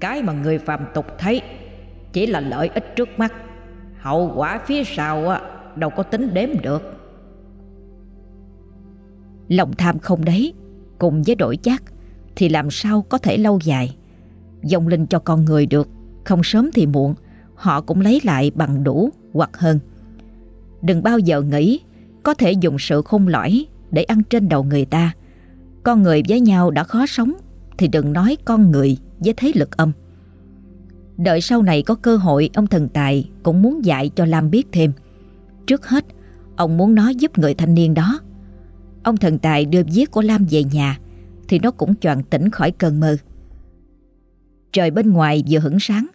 Cái mà người phàm tục thấy chỉ là lợi ích trước mắt, Hậu quả phía sau á, Đâu có tính đếm được. Lòng tham không đấy Cùng với đổi chác Thì làm sao có thể lâu dài? Dòng linh cho con người được, Không sớm thì muộn, Họ cũng lấy lại bằng đủ hoặc hơn. Đừng bao giờ nghĩ Có thể dùng sự khôn lõi để ăn trên đầu người ta. Con người với nhau đã khó sống, Thì đừng nói con người với thế lực âm. Đợi sau này có cơ hội, Ông thần tài cũng muốn dạy cho Lam biết thêm. Trước hết, Ông muốn nói giúp người thanh niên đó. Ông thần tài đưa viết của Lam về nhà, Thì nó cũng choàng tỉnh khỏi cơn mơ. Trời bên ngoài vừa hửng sáng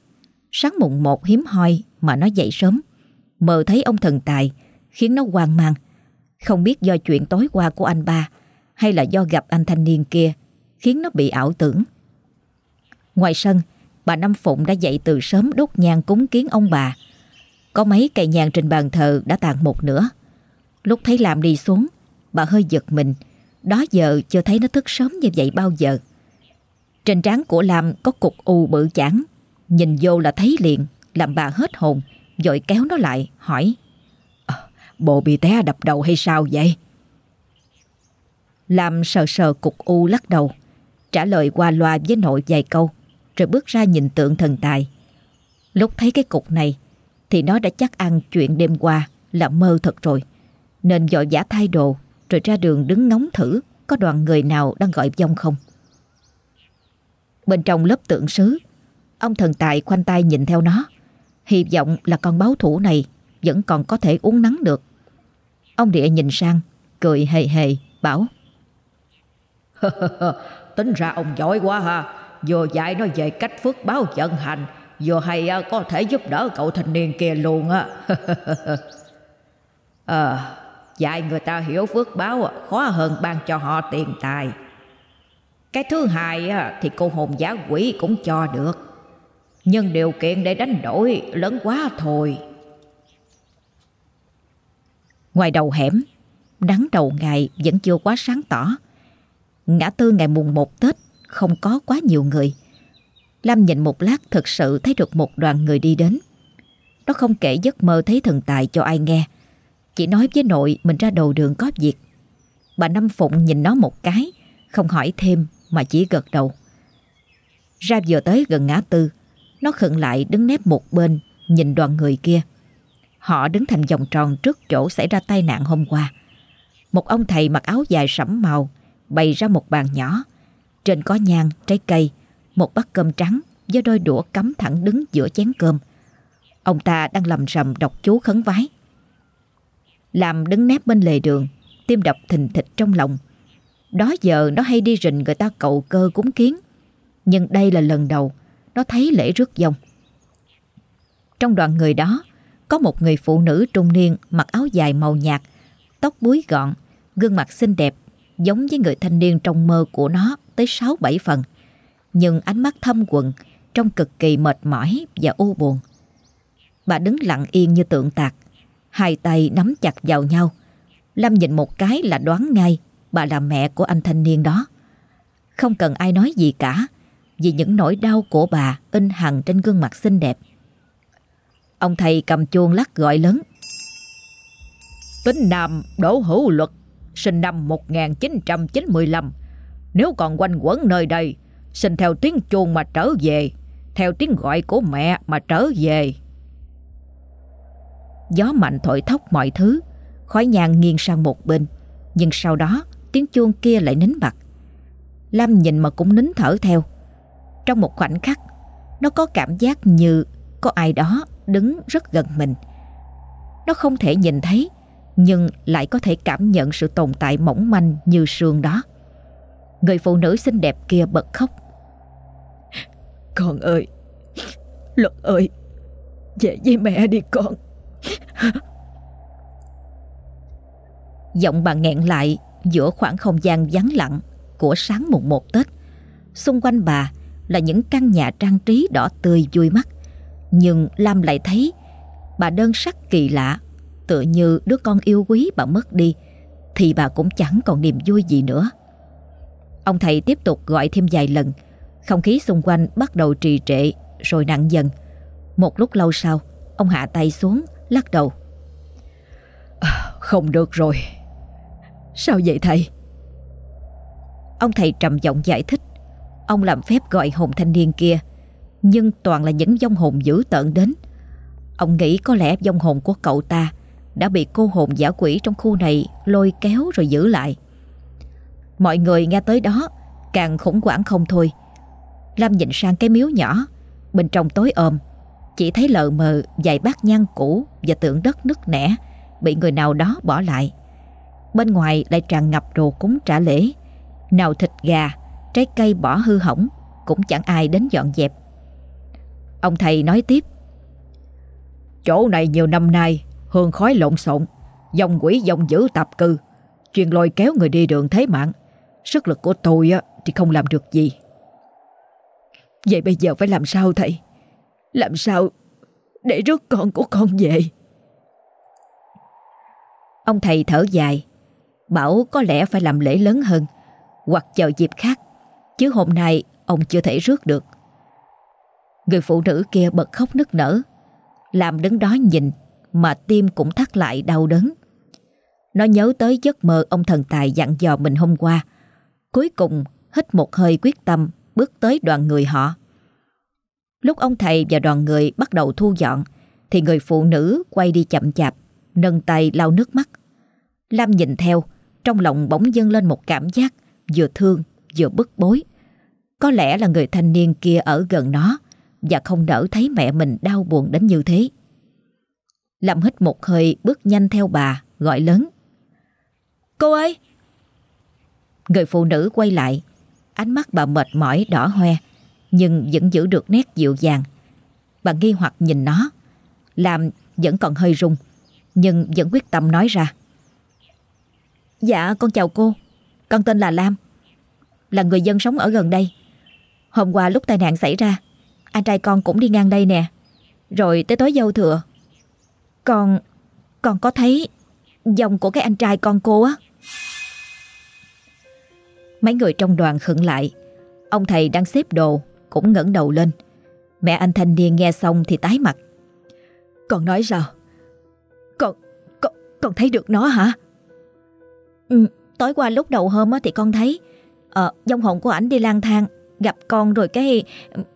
Sáng mùng một hiếm hoi mà nó dậy sớm. Mơ thấy ông thần tài, Khiến nó hoang mang. Không biết do chuyện tối qua của anh ba, Hay là do gặp anh thanh niên kia, Khiến nó bị ảo tưởng. Ngoài sân, Bà Năm Phụng đã dậy từ sớm đốt nhang cúng kiến ông bà. Có mấy cây nhang trên bàn thờ đã tàn một nửa. Lúc thấy làm đi xuống, Bà hơi giật mình. Đó giờ chưa thấy nó thức sớm như vậy bao giờ. Trên trán của Lam có cục u bự chản Nhìn vô là thấy liền, Làm bà hết hồn Rồi kéo nó lại, hỏi. Bộ bị té đập đầu hay sao vậy? Lam sờ sờ cục u lắc đầu, Trả lời qua loa với nội vài câu, Rồi bước ra nhìn tượng thần tài. Lúc thấy cái cục này, Thì nó đã chắc ăn chuyện đêm qua Là mơ thật rồi. Nên dội giả thay đồ, Rồi ra đường đứng ngóng thử Có đoàn người nào đang gọi vong không. Bên trong lớp tượng sứ, Ông thần tài khoanh tay nhìn theo nó, Hy vọng là con báo thủ này vẫn còn có thể uống nắng được. Ông địa nhìn sang Cười hề hề bảo. Tính ra ông giỏi quá ha. Vừa dạy nó về cách phước báo vận hành Vừa hay à, có thể giúp đỡ cậu thanh niên kia luôn á. À, Dạy người ta hiểu phước báo à, khó hơn ban cho họ tiền tài. Cái thứ hai à, thì cô hồn giả quỷ cũng cho được. Nhưng điều kiện để đánh đổi lớn quá thôi. Ngoài đầu hẻm Nắng đầu ngày vẫn chưa quá sáng tỏ. Ngã tư ngày mùng 1 Tết, Không có quá nhiều người. Lam nhìn một lát thật sự thấy được một đoàn người đi đến. Nó không kể giấc mơ thấy thần tài cho ai nghe, Chỉ nói với nội mình ra đầu đường có việc. Bà Năm Phụng nhìn nó một cái, Không hỏi thêm mà chỉ gật đầu. Ra vừa tới gần ngã tư, nó khựng lại đứng nép một bên, Nhìn đoàn người kia. Họ đứng thành vòng tròn trước chỗ xảy ra tai nạn hôm qua. Một ông thầy mặc áo dài sẫm màu Bày ra một bàn nhỏ. Trên có nhang, trái cây Một bát cơm trắng với đôi đũa cắm thẳng đứng giữa chén cơm. Ông ta đang lầm rầm đọc chú khấn vái. Làm đứng nép bên lề đường Tim đập thình thịch trong lòng. Đó giờ nó hay đi rình người ta cậu cơ cúng kiến. Nhưng đây là lần đầu nó thấy lễ rước dòng. Trong đoàn người đó, có một người phụ nữ trung niên mặc áo dài màu nhạt, tóc búi gọn, gương mặt xinh đẹp, giống với người thanh niên trong mơ của nó tới 6-7 phần. Nhưng ánh mắt thâm quần, trông cực kỳ mệt mỏi và u buồn. Bà đứng lặng yên như tượng tạc, hai tay nắm chặt vào nhau. Lâm nhìn một cái là đoán ngay bà là mẹ của anh thanh niên đó. Không cần ai nói gì cả, vì những nỗi đau của bà in hằn trên gương mặt xinh đẹp. Ông thầy cầm chuông lắc gọi lớn. Tính Nam Đỗ Hữu Luật, sinh năm 1995. Nếu còn quanh quẩn nơi đây, xin theo tiếng chuông mà trở về, theo tiếng gọi của mẹ mà trở về. Gió mạnh thổi thốc mọi thứ, khói nhang nghiêng sang một bên, nhưng sau đó tiếng chuông kia lại nín bặt. Lâm nhìn mà cũng nín thở theo. Trong một khoảnh khắc Nó có cảm giác như Có ai đó đứng rất gần mình. Nó không thể nhìn thấy Nhưng lại có thể cảm nhận sự tồn tại mỏng manh như sương đó. Người phụ nữ xinh đẹp kia bật khóc. Con ơi! Luật ơi! Về với mẹ đi con! Giọng bà nghẹn lại giữa khoảng không gian vắng lặng của sáng mùng một Tết. Xung quanh bà là những căn nhà trang trí đỏ tươi vui mắt. Nhưng Lam lại thấy bà đơn sắc kỳ lạ, tựa như đứa con yêu quý bà mất đi, thì bà cũng chẳng còn niềm vui gì nữa. Ông thầy tiếp tục gọi thêm vài lần, không khí xung quanh bắt đầu trì trệ rồi nặng dần. Một lúc lâu sau, ông hạ tay xuống, lắc đầu. À, không được rồi. Sao vậy thầy? Ông thầy trầm giọng giải thích Ông làm phép gọi hồn thanh niên kia nhưng toàn là những vong hồn dữ tợn đến. Ông nghĩ có lẽ vong hồn của cậu ta Đã bị cô hồn giả quỷ trong khu này Lôi kéo rồi giữ lại. Mọi người nghe tới đó, Càng khủng hoảng không thôi. Lam nhìn sang cái miếu nhỏ, Bên trong tối ôm, Chỉ thấy lờ mờ vài bát nhang cũ Và tượng đất nứt nẻ Bị người nào đó bỏ lại. Bên ngoài lại tràn ngập đồ cúng trả lễ. Nào thịt gà, Trái cây bỏ hư hỏng, Cũng chẳng ai đến dọn dẹp. Ông thầy nói tiếp. Chỗ này nhiều năm nay, Hương khói lộn xộn, Dòng quỷ dòng dữ tạp cư Chuyện lôi kéo người đi đường thế mạng. Sức lực của tôi thì không làm được gì. Vậy bây giờ phải làm sao thầy? Làm sao Để rước con của con về? Ông thầy thở dài, Bảo có lẽ phải làm lễ lớn hơn, Hoặc chờ dịp khác, Chứ hôm nay ông chưa thể rước được. Người phụ nữ kia bật khóc nức nở. Làm đứng đó nhìn, Mà tim cũng thắt lại đau đớn. Nó nhớ tới giấc mơ ông thần tài dặn dò mình hôm qua. Cuối cùng, hít một hơi quyết tâm, Bước tới đoàn người họ. Lúc ông thầy và đoàn người bắt đầu thu dọn, Thì người phụ nữ quay đi chậm chạp, Nâng tay lau nước mắt. Lam nhìn theo, Trong lòng bỗng dâng lên một cảm giác Vừa thương, vừa bức bối. Có lẽ là người thanh niên kia ở gần nó và không đỡ thấy mẹ mình đau buồn đến như thế. Lâm hít một hơi, bước nhanh theo bà, Gọi lớn. Cô ơi! Người phụ nữ quay lại, Ánh mắt bà mệt mỏi đỏ hoe, Nhưng vẫn giữ được nét dịu dàng. Bà nghi hoặc nhìn nó. Làm vẫn còn hơi rung Nhưng vẫn quyết tâm nói ra. Dạ con chào cô. Con tên là Lam, Là người dân sống ở gần đây. Hôm qua lúc tai nạn xảy ra anh trai con cũng đi ngang đây nè. Rồi tới tối dâu thừa. Con Con có thấy Dòng của cái anh trai con cô á? Mấy người trong đoàn khựng lại. Ông thầy đang xếp đồ Cũng ngẩng đầu lên. Mẹ anh thanh niên nghe xong thì tái mặt. Con nói sao? Con Con, con thấy được nó hả? Ừ, Tối qua lúc đầu hôm thì con thấy Ờ dòng hồn của ảnh đi lang thang. Gặp con rồi cái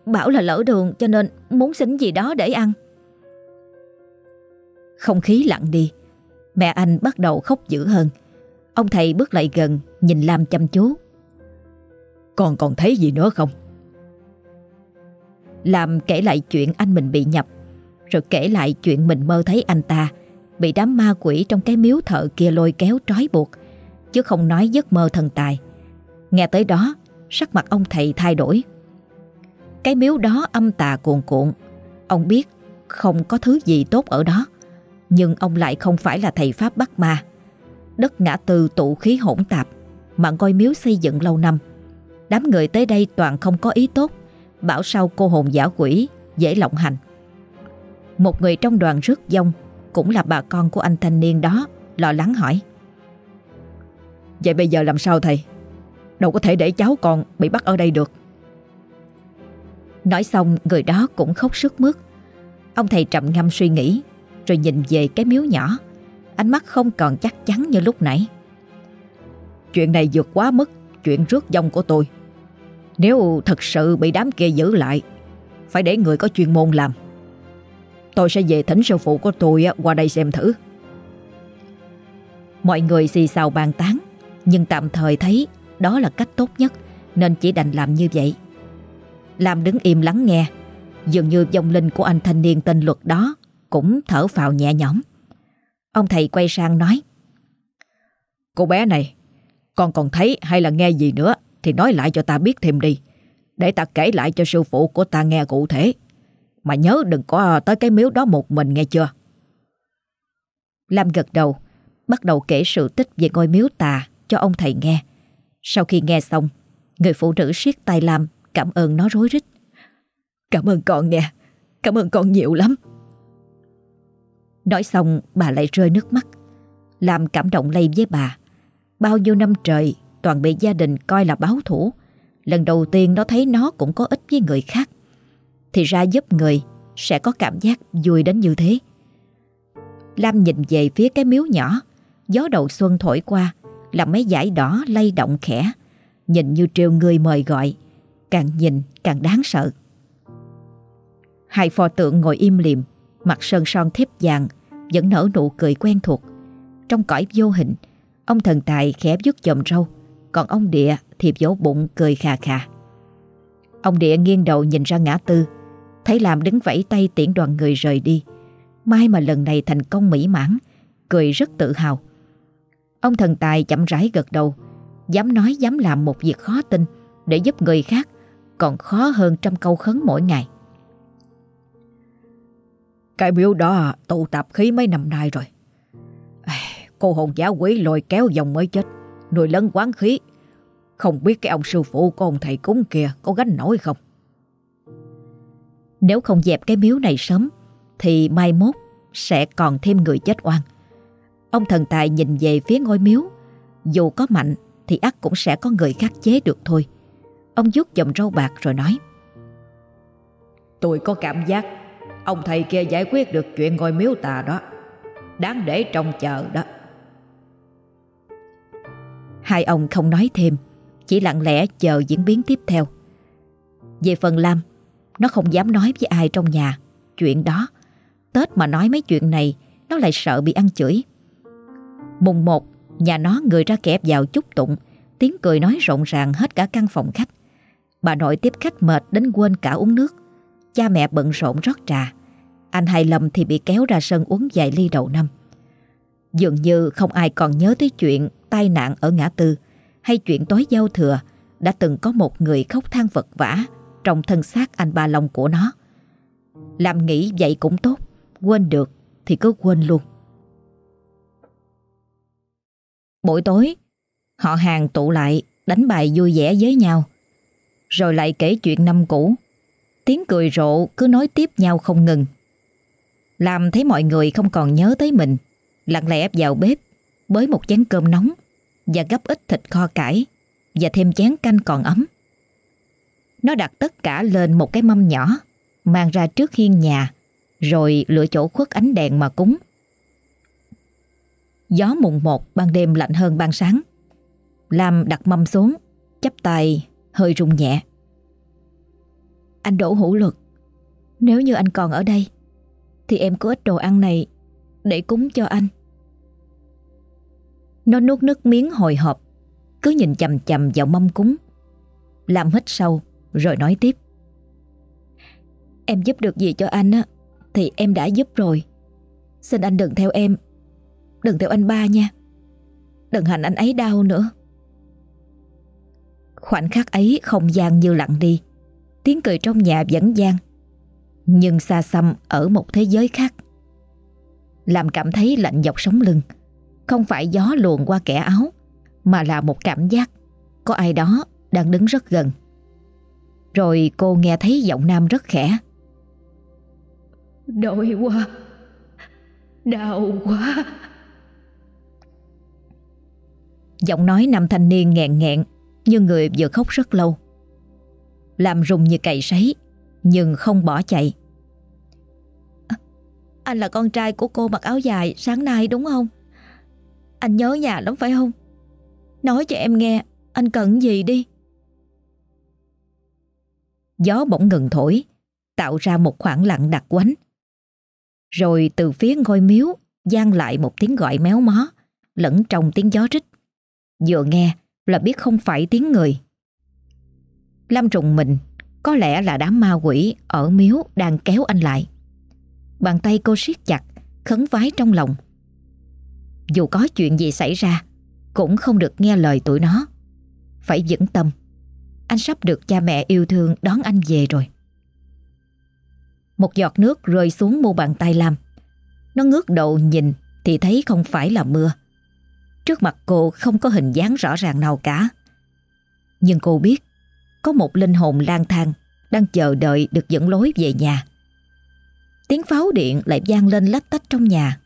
Bảo là lỡ đường, cho nên muốn xin gì đó để ăn. Không khí lặng đi. Mẹ anh bắt đầu khóc dữ hơn. Ông thầy bước lại gần, Nhìn Lam chăm chú. Con còn thấy gì nữa không? Làm kể lại chuyện anh mình bị nhập, Rồi kể lại chuyện mình mơ thấy anh ta Bị đám ma quỷ trong cái miếu thợ kia lôi kéo trói buộc, Chứ không nói giấc mơ thần tài. Nghe tới đó Sắc mặt ông thầy thay đổi. Cái miếu đó âm tà cuồn cuộn. Ông biết không có thứ gì tốt ở đó, Nhưng ông lại không phải là thầy Pháp bắt ma. Đất ngã tư tụ khí hỗn tạp Mà ngôi miếu xây dựng lâu năm. Đám người tới đây toàn không có ý tốt, Bảo sao cô hồn giả quỷ Dễ lộng hành. Một người trong đoàn rước dông Cũng là bà con của anh thanh niên đó, Lo lắng hỏi. Vậy bây giờ làm sao thầy? Đâu có thể để cháu con bị bắt ở đây được. Nói xong, người đó cũng khóc sức mướt. Ông thầy trầm ngâm suy nghĩ, Rồi nhìn về cái miếu nhỏ. Ánh mắt không còn chắc chắn như lúc nãy. Chuyện này vượt quá mức Chuyện rước dông của tôi. Nếu thật sự bị đám kia giữ lại, Phải để người có chuyên môn làm. Tôi sẽ về thỉnh sư phụ của tôi qua đây xem thử. Mọi người xì xào bàn tán, Nhưng tạm thời thấy đó là cách tốt nhất, Nên chỉ đành làm như vậy. Lam đứng im lắng nghe. Dường như dòng linh của anh thanh niên tên luật đó Cũng thở phào nhẹ nhõm. Ông thầy quay sang nói, Cô bé này, Con còn thấy hay là nghe gì nữa thì nói lại cho ta biết thêm đi, Để ta kể lại cho sư phụ của ta nghe cụ thể. Mà nhớ đừng có tới cái miếu đó một mình nghe chưa? Lam gật đầu, Bắt đầu kể sự tích về ngôi miếu tà Cho ông thầy nghe. Sau khi nghe xong Người phụ nữ siết tay Lam Cảm ơn nó rối rít Cảm ơn con nè, Cảm ơn con nhiều lắm Nói xong bà lại rơi nước mắt Lam cảm động lây với bà Bao nhiêu năm trời toàn bị gia đình coi là báo thủ. Lần đầu tiên nó thấy nó cũng có ích với người khác. Thì ra giúp người sẽ có cảm giác vui đến như thế. Lam nhìn về phía cái miếu nhỏ, gió đầu xuân thổi qua, làm mấy dải đỏ lay động khẽ. Nhìn như trêu người mời gọi Càng nhìn càng đáng sợ. Hai pho tượng ngồi im lìm, Mặt sơn son thép vàng Vẫn nở nụ cười quen thuộc. Trong cõi vô hình Ông thần tài khẽ vuốt chòm râu Còn ông địa thì vỗ bụng cười khà khà. Ông địa nghiêng đầu nhìn ra ngã tư Thấy làm đứng vẫy tay tiễn đoàn người rời đi. Mai mà lần này thành công mỹ mãn Cười rất tự hào. Ông thần tài chậm rãi gật đầu. Dám nói dám làm một việc khó tin Để giúp người khác Còn khó hơn trăm câu khấn mỗi ngày. Cái miếu đó tụ tập khí mấy năm nay rồi. Cô hồn giả quỷ lôi kéo dòng mới chết Nuôi lớn quán khí. Không biết cái ông sư phụ của ông thầy cúng kia Có gánh nổi không? Nếu không dẹp cái miếu này sớm Thì mai mốt Sẽ còn thêm người chết oan Ông thần tài nhìn về phía ngôi miếu. Dù có mạnh Thì ắt cũng sẽ có người khắc chế được thôi. Ông vuốt dòng râu bạc rồi nói Tôi có cảm giác Ông thầy kia giải quyết được chuyện ngôi miếu tà đó. Đáng để trông chờ đó. Hai ông không nói thêm Chỉ lặng lẽ chờ diễn biến tiếp theo. Về phần Lam Nó không dám nói với ai trong nhà Chuyện đó. Tết mà nói mấy chuyện này Nó lại sợ bị ăn chửi Mùng một Nhà nó người ra kẹp vào chúc tụng. Tiếng cười nói rộn ràng hết cả căn phòng khách. Bà nội tiếp khách mệt đến quên cả uống nước. Cha mẹ bận rộn rót trà. Anh Hai Lâm thì bị kéo ra sân uống vài ly đầu năm. Dường như không ai còn nhớ tới chuyện tai nạn ở ngã tư hay chuyện tối giao thừa đã từng có một người khóc than vật vã trong thân xác anh ba Long của nó. Làm nghĩ vậy cũng tốt, quên được thì cứ quên luôn. Buổi tối, họ hàng tụ lại đánh bài vui vẻ với nhau, rồi lại kể chuyện năm cũ. Tiếng cười rộ cứ nói tiếp nhau không ngừng. Làm thấy mọi người không còn nhớ tới mình, lặng lẽ vào bếp bới một chén cơm nóng và gấp ít thịt kho cải và thêm chén canh còn ấm. Nó đặt tất cả lên một cái mâm nhỏ mang ra trước hiên nhà rồi lựa chỗ khuất ánh đèn mà cúng. Gió mùng một ban đêm lạnh hơn ban sáng. Lam đặt mâm xuống, chắp tay, hơi rung nhẹ. Anh đổ hữu luật, nếu như anh còn ở đây, thì em có ít đồ ăn này để cúng cho anh. Nó nuốt nước miếng hồi hộp, cứ nhìn chầm chầm vào mâm cúng. Làm hít sâu, rồi nói tiếp. Em giúp được gì cho anh á, thì em đã giúp rồi. Xin anh đừng theo em, đừng theo anh ba nha. Đừng hành anh ấy đau nữa. Khoảnh khắc ấy không gian như lặng đi, tiếng cười trong nhà vẫn gian. Nhưng xa xăm ở một thế giới khác. Làm cảm thấy lạnh dọc sống lưng. Không phải gió luồn qua kẻ áo Mà là một cảm giác Có ai đó đang đứng rất gần Rồi cô nghe thấy giọng nam rất khẽ Đói quá Đau quá Giọng nói nam thanh niên nghẹn nghẹn Như người vừa khóc rất lâu. Làm rùng như cày sấy Nhưng không bỏ chạy. À, Anh là con trai của cô mặc áo dài sáng nay đúng không? Anh nhớ nhà lắm phải không? Nói cho em nghe Anh cần gì đi? Gió bỗng ngừng thổi Tạo ra một khoảng lặng đặc quánh. Rồi từ phía ngôi miếu gian lại một tiếng gọi méo mó Lẫn trong tiếng gió rít Vừa nghe là biết không phải tiếng người. Lâm trùng mình, Có lẽ là đám ma quỷ Ở miếu đang kéo anh lại. Bàn tay cô siết chặt, Khấn vái trong lòng. Dù có chuyện gì xảy ra, Cũng không được nghe lời tụi nó. Phải vững tâm. Anh sắp được cha mẹ yêu thương đón anh về rồi. Một giọt nước rơi xuống mu bàn tay Lam. Nó ngước đầu nhìn Thì thấy không phải là mưa. Trước mặt cô không có hình dáng rõ ràng nào cả Nhưng cô biết Có một linh hồn lang thang Đang chờ đợi được dẫn lối về nhà Tiếng pháo điện lại vang lên lách tách trong nhà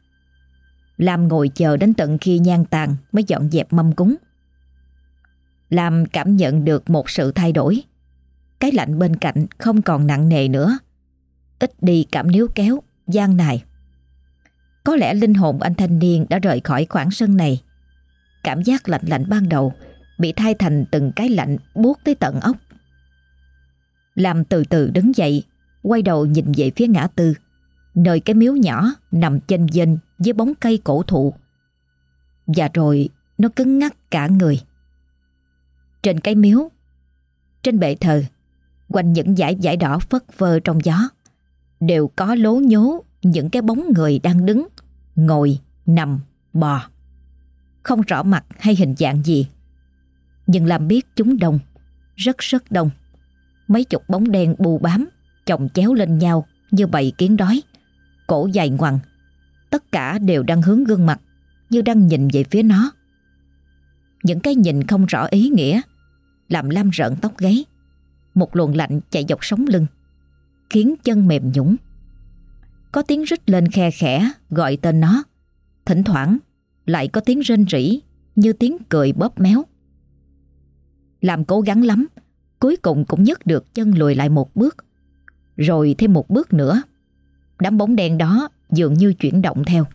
Lam ngồi chờ đến tận khi nhan tàn mới dọn dẹp mâm cúng. Lam cảm nhận được một sự thay đổi. Cái lạnh bên cạnh không còn nặng nề nữa. Ít đi cảm níu kéo, gian nài. Có lẽ linh hồn anh thanh niên đã rời khỏi khoảng sân này. Cảm giác lạnh lạnh ban đầu bị thay thành từng cái lạnh buốt tới tận ốc. Làm từ từ đứng dậy, quay đầu nhìn về phía ngã tư, nơi cái miếu nhỏ nằm chênh vênh với bóng cây cổ thụ. Và rồi nó cứng ngắc cả người. Trên cái miếu, trên bệ thờ, quanh những dải dải đỏ phất phơ trong gió, đều có lố nhố những cái bóng người đang đứng, ngồi, nằm, bò. Không rõ mặt hay hình dạng gì, nhưng làm biết chúng đông, rất rất đông. Mấy chục bóng đen bù bám, chồng chéo lên nhau như bầy kiến đói, cổ dài ngoằng. Tất cả đều đang hướng gương mặt, như đang nhìn về phía nó. Những cái nhìn không rõ ý nghĩa, làm Lam rợn tóc gáy. Một luồng lạnh chạy dọc sống lưng, khiến chân mềm nhũng. Có tiếng rít lên khe khẽ gọi tên nó. Thỉnh thoảng lại có tiếng rên rỉ như tiếng cười bóp méo. Làm cố gắng lắm, cuối cùng cũng nhấc được chân lùi lại một bước. Rồi thêm một bước nữa. Đám bóng đen đó dường như chuyển động theo.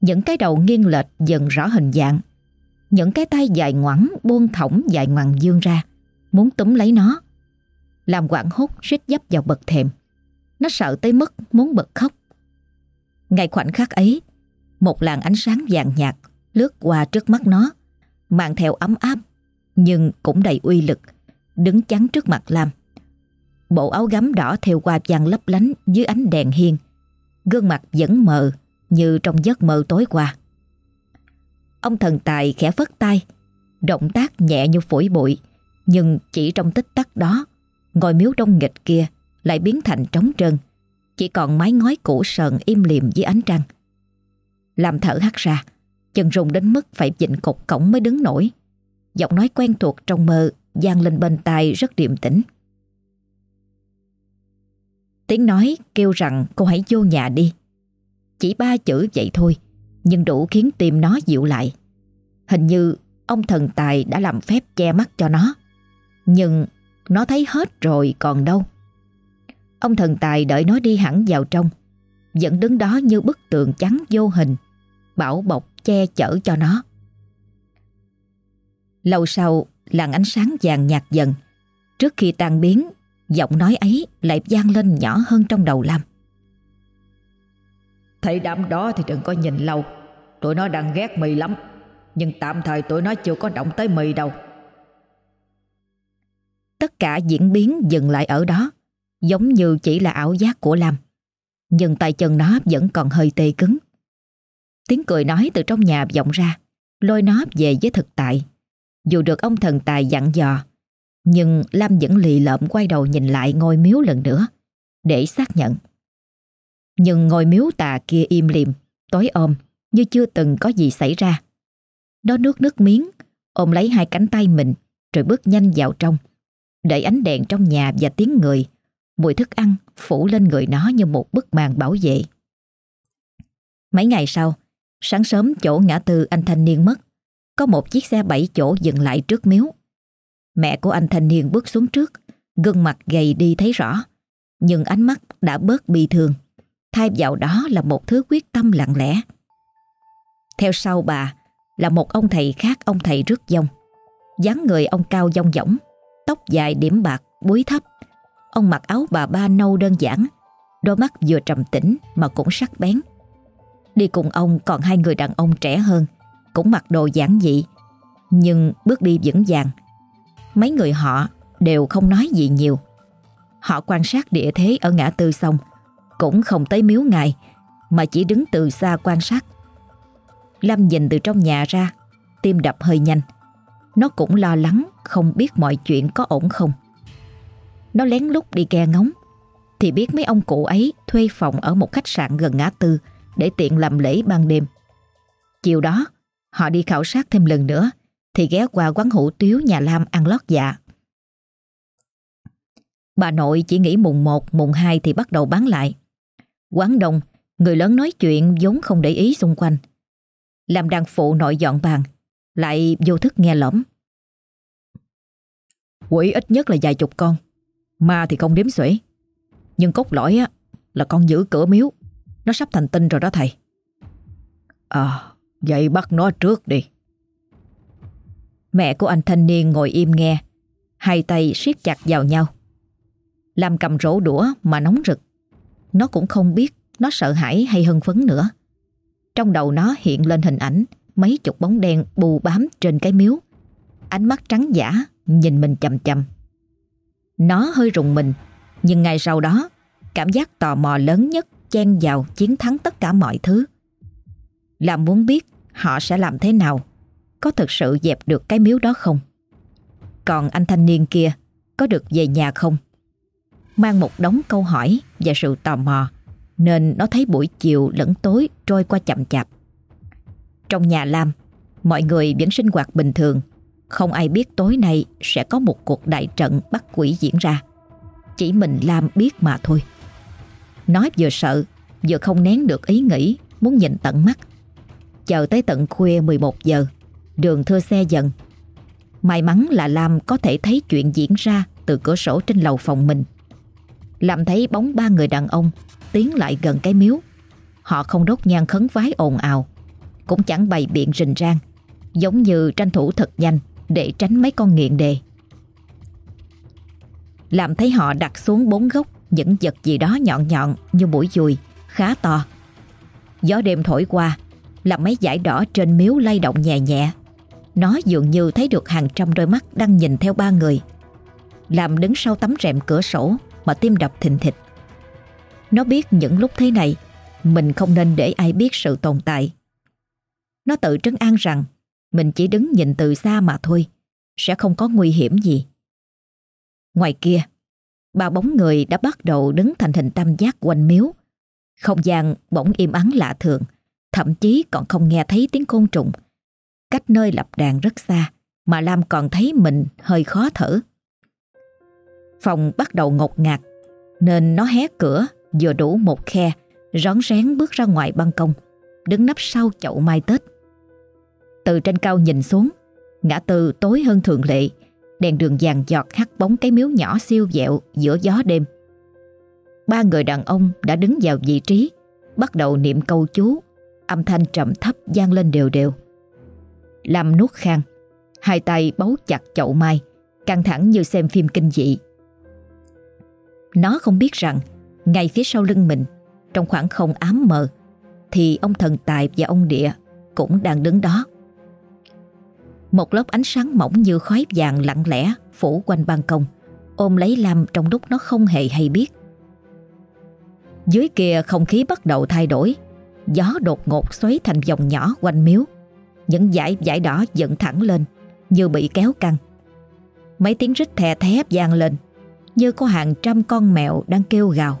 Những cái đầu nghiêng lệch dần rõ hình dạng. Những cái tay dài ngoẳng buông thõng dài ngoằng dương ra, muốn túm lấy nó. Làm quảng hốt suýt dấp vào bậc thềm. Nó sợ tới mức muốn bật khóc. Ngay khoảnh khắc ấy, một làn ánh sáng vàng nhạt lướt qua trước mắt nó, mang theo ấm áp nhưng cũng đầy uy lực, đứng chắn trước mặt Lam. Bộ áo gấm đỏ theo qua vàng lấp lánh dưới ánh đèn hiên, gương mặt vẫn mờ như trong giấc mơ tối qua. Ông thần tài khẽ phất tay, động tác nhẹ như phổi bụi, nhưng chỉ trong tích tắc đó, ngôi miếu đông nghịch kia lại biến thành trống trơn, chỉ còn mái ngói cũ sờn im lìm dưới ánh trăng. Làm thở hắt ra, chân rung đến mức phải dịnh cột cổng mới đứng nổi. Giọng nói quen thuộc trong mơ gian lên bên tai rất điềm tĩnh. Tiếng nói kêu rằng cô hãy vô nhà đi. Chỉ ba chữ vậy thôi, nhưng đủ khiến tim nó dịu lại. Hình như ông thần tài đã làm phép che mắt cho nó. Nhưng nó thấy hết rồi còn đâu. Ông thần tài đợi nó đi hẳn vào trong, vẫn đứng đó như bức tượng trắng vô hình, bảo bọc che chở cho nó. Lâu sau, làn ánh sáng vàng nhạt dần. Trước khi tan biến, giọng nói ấy lại vang lên nhỏ hơn trong đầu Lam. Thấy đám đó thì đừng có nhìn lâu. Tụi nó đang ghét mì lắm. Nhưng tạm thời tụi nó chưa có động tới mì đâu. Tất cả diễn biến dừng lại ở đó, giống như chỉ là ảo giác của Lam. Nhưng tay chân nó vẫn còn hơi tê cứng. Tiếng cười nói từ trong nhà vọng ra, lôi nó về với thực tại. Dù được ông thần tài dặn dò, nhưng Lam vẫn lì lợm quay đầu nhìn lại ngôi miếu lần nữa, để xác nhận. Nhưng ngôi miếu tà kia im lìm, tối ôm, như chưa từng có gì xảy ra. Nó nước nước miếng, ôm lấy hai cánh tay mình, rồi bước nhanh vào trong, để ánh đèn trong nhà và tiếng người, mùi thức ăn phủ lên người nó như một bức màn bảo vệ. Mấy ngày sau, sáng sớm chỗ ngã tư anh thanh niên mất, có một chiếc xe bảy chỗ dừng lại trước miếu. Mẹ của anh thanh niên bước xuống trước, gương mặt gầy đi thấy rõ, nhưng ánh mắt đã bớt bi thường Thay vào đó là một thứ quyết tâm lặng lẽ. Theo sau bà là một ông thầy khác ông thầy rước dông. dáng người ông cao dông dỏng, tóc dài điểm bạc, búi thấp. Ông mặc áo bà ba nâu đơn giản, đôi mắt vừa trầm tĩnh mà cũng sắc bén. Đi cùng ông còn hai người đàn ông trẻ hơn, cũng mặc đồ giản dị, nhưng bước đi vững vàng. Mấy người họ đều không nói gì nhiều. Họ quan sát địa thế ở ngã tư xong, cũng không tới miếu ngài, mà chỉ đứng từ xa quan sát. Lâm nhìn từ trong nhà ra, tim đập hơi nhanh. Nó cũng lo lắng không biết mọi chuyện có ổn không. Nó lén lút đi ghe ngóng, thì biết mấy ông cụ ấy thuê phòng ở một khách sạn gần ngã tư để tiện làm lễ ban đêm. Chiều đó, Họ đi khảo sát thêm lần nữa thì ghé qua quán hủ tiếu nhà Lam ăn lót dạ. Bà nội chỉ nghĩ mùng 1, mùng 2 thì bắt đầu bán lại. Quán đông, người lớn nói chuyện vốn không để ý xung quanh. Làm đàn phụ nội dọn bàn, lại vô thức nghe lõm. Quỷ ít nhất là vài chục con, ma thì không đếm xuể. Nhưng cốt lõi á là con giữ cửa miếu, nó sắp thành tinh rồi đó thầy. À, Vậy bắt nó trước đi. Mẹ của anh thanh niên ngồi im nghe Hai tay siết chặt vào nhau. Lam cầm rổ đũa mà nóng rực. Nó cũng không biết Nó sợ hãi hay hưng phấn nữa. Trong đầu nó hiện lên hình ảnh Mấy chục bóng đen bù bám trên cái miếu. Ánh mắt trắng giả Nhìn mình chầm chầm. Nó hơi rùng mình Nhưng ngay sau đó Cảm giác tò mò lớn nhất chen vào chiến thắng tất cả mọi thứ. Làm muốn biết họ sẽ làm thế nào, Có thực sự dẹp được cái miếu đó không? Còn anh thanh niên kia Có được về nhà không? Mang một đống câu hỏi Và sự tò mò, Nên nó thấy buổi chiều lẫn tối trôi qua chậm chạp. Trong nhà Lam, Mọi người vẫn sinh hoạt bình thường. Không ai biết tối nay Sẽ có một cuộc đại trận bắt quỷ diễn ra. Chỉ mình Lam biết mà thôi. Nói vừa sợ, Vừa không nén được ý nghĩ, Muốn nhìn tận mắt. Chờ tới tận khuya 11 giờ, Đường thưa xe dần. May mắn là Lam có thể thấy chuyện diễn ra Từ cửa sổ trên lầu phòng mình. Lam thấy bóng ba người đàn ông Tiến lại gần cái miếu. Họ không đốt nhang khấn vái ồn ào, Cũng chẳng bày biện rình rang, Giống như tranh thủ thật nhanh Để tránh mấy con nghiện đề. Làm thấy họ đặt xuống bốn gốc những vật gì đó nhọn nhọn Như mũi dùi, khá to. Gió đêm thổi qua, Làm mấy dải đỏ trên miếu lay động nhẹ nhẹ. Nó dường như thấy được hàng trăm đôi mắt Đang nhìn theo ba người. Làm đứng sau tấm rèm cửa sổ Mà tim đập thình thịch. Nó biết những lúc thế này, Mình không nên để ai biết sự tồn tại. Nó tự trấn an rằng, Mình chỉ đứng nhìn từ xa mà thôi, Sẽ không có nguy hiểm gì. Ngoài kia Ba bóng người đã bắt đầu đứng thành hình tam giác quanh miếu không gian bỗng im ắng lạ thường, thậm chí còn không nghe thấy tiếng côn trùng. Cách nơi lập đàn rất xa, mà Lam còn thấy mình hơi khó thở. Phòng bắt đầu ngột ngạt, nên nó hé cửa vừa đủ một khe, rón rén bước ra ngoài ban công, đứng nấp sau chậu mai Tết. Từ trên cao nhìn xuống, ngã tư tối hơn thường lệ, đèn đường vàng giọt hắt bóng cái miếu nhỏ siêu dẹo giữa gió đêm. Ba người đàn ông đã đứng vào vị trí, Bắt đầu niệm câu chú. Âm thanh trầm thấp gian lên đều đều. Lâm nuốt khang, Hai tay bấu chặt chậu mai, Căng thẳng như xem phim kinh dị. Nó không biết rằng, Ngay phía sau lưng mình, Trong khoảng không ám mờ, Thì ông thần tài và ông địa Cũng đang đứng đó. Một lớp ánh sáng mỏng như khói vàng lặng lẽ Phủ quanh ban công. Ôm lấy Lam trong lúc nó không hề hay biết. Dưới kia không khí bắt đầu thay đổi. Gió đột ngột xoáy thành vòng nhỏ quanh miếu. Những dải dải đỏ dựng thẳng lên, Như bị kéo căng. Mấy tiếng rít thè thé vang lên, Như có hàng trăm con mèo đang kêu gào.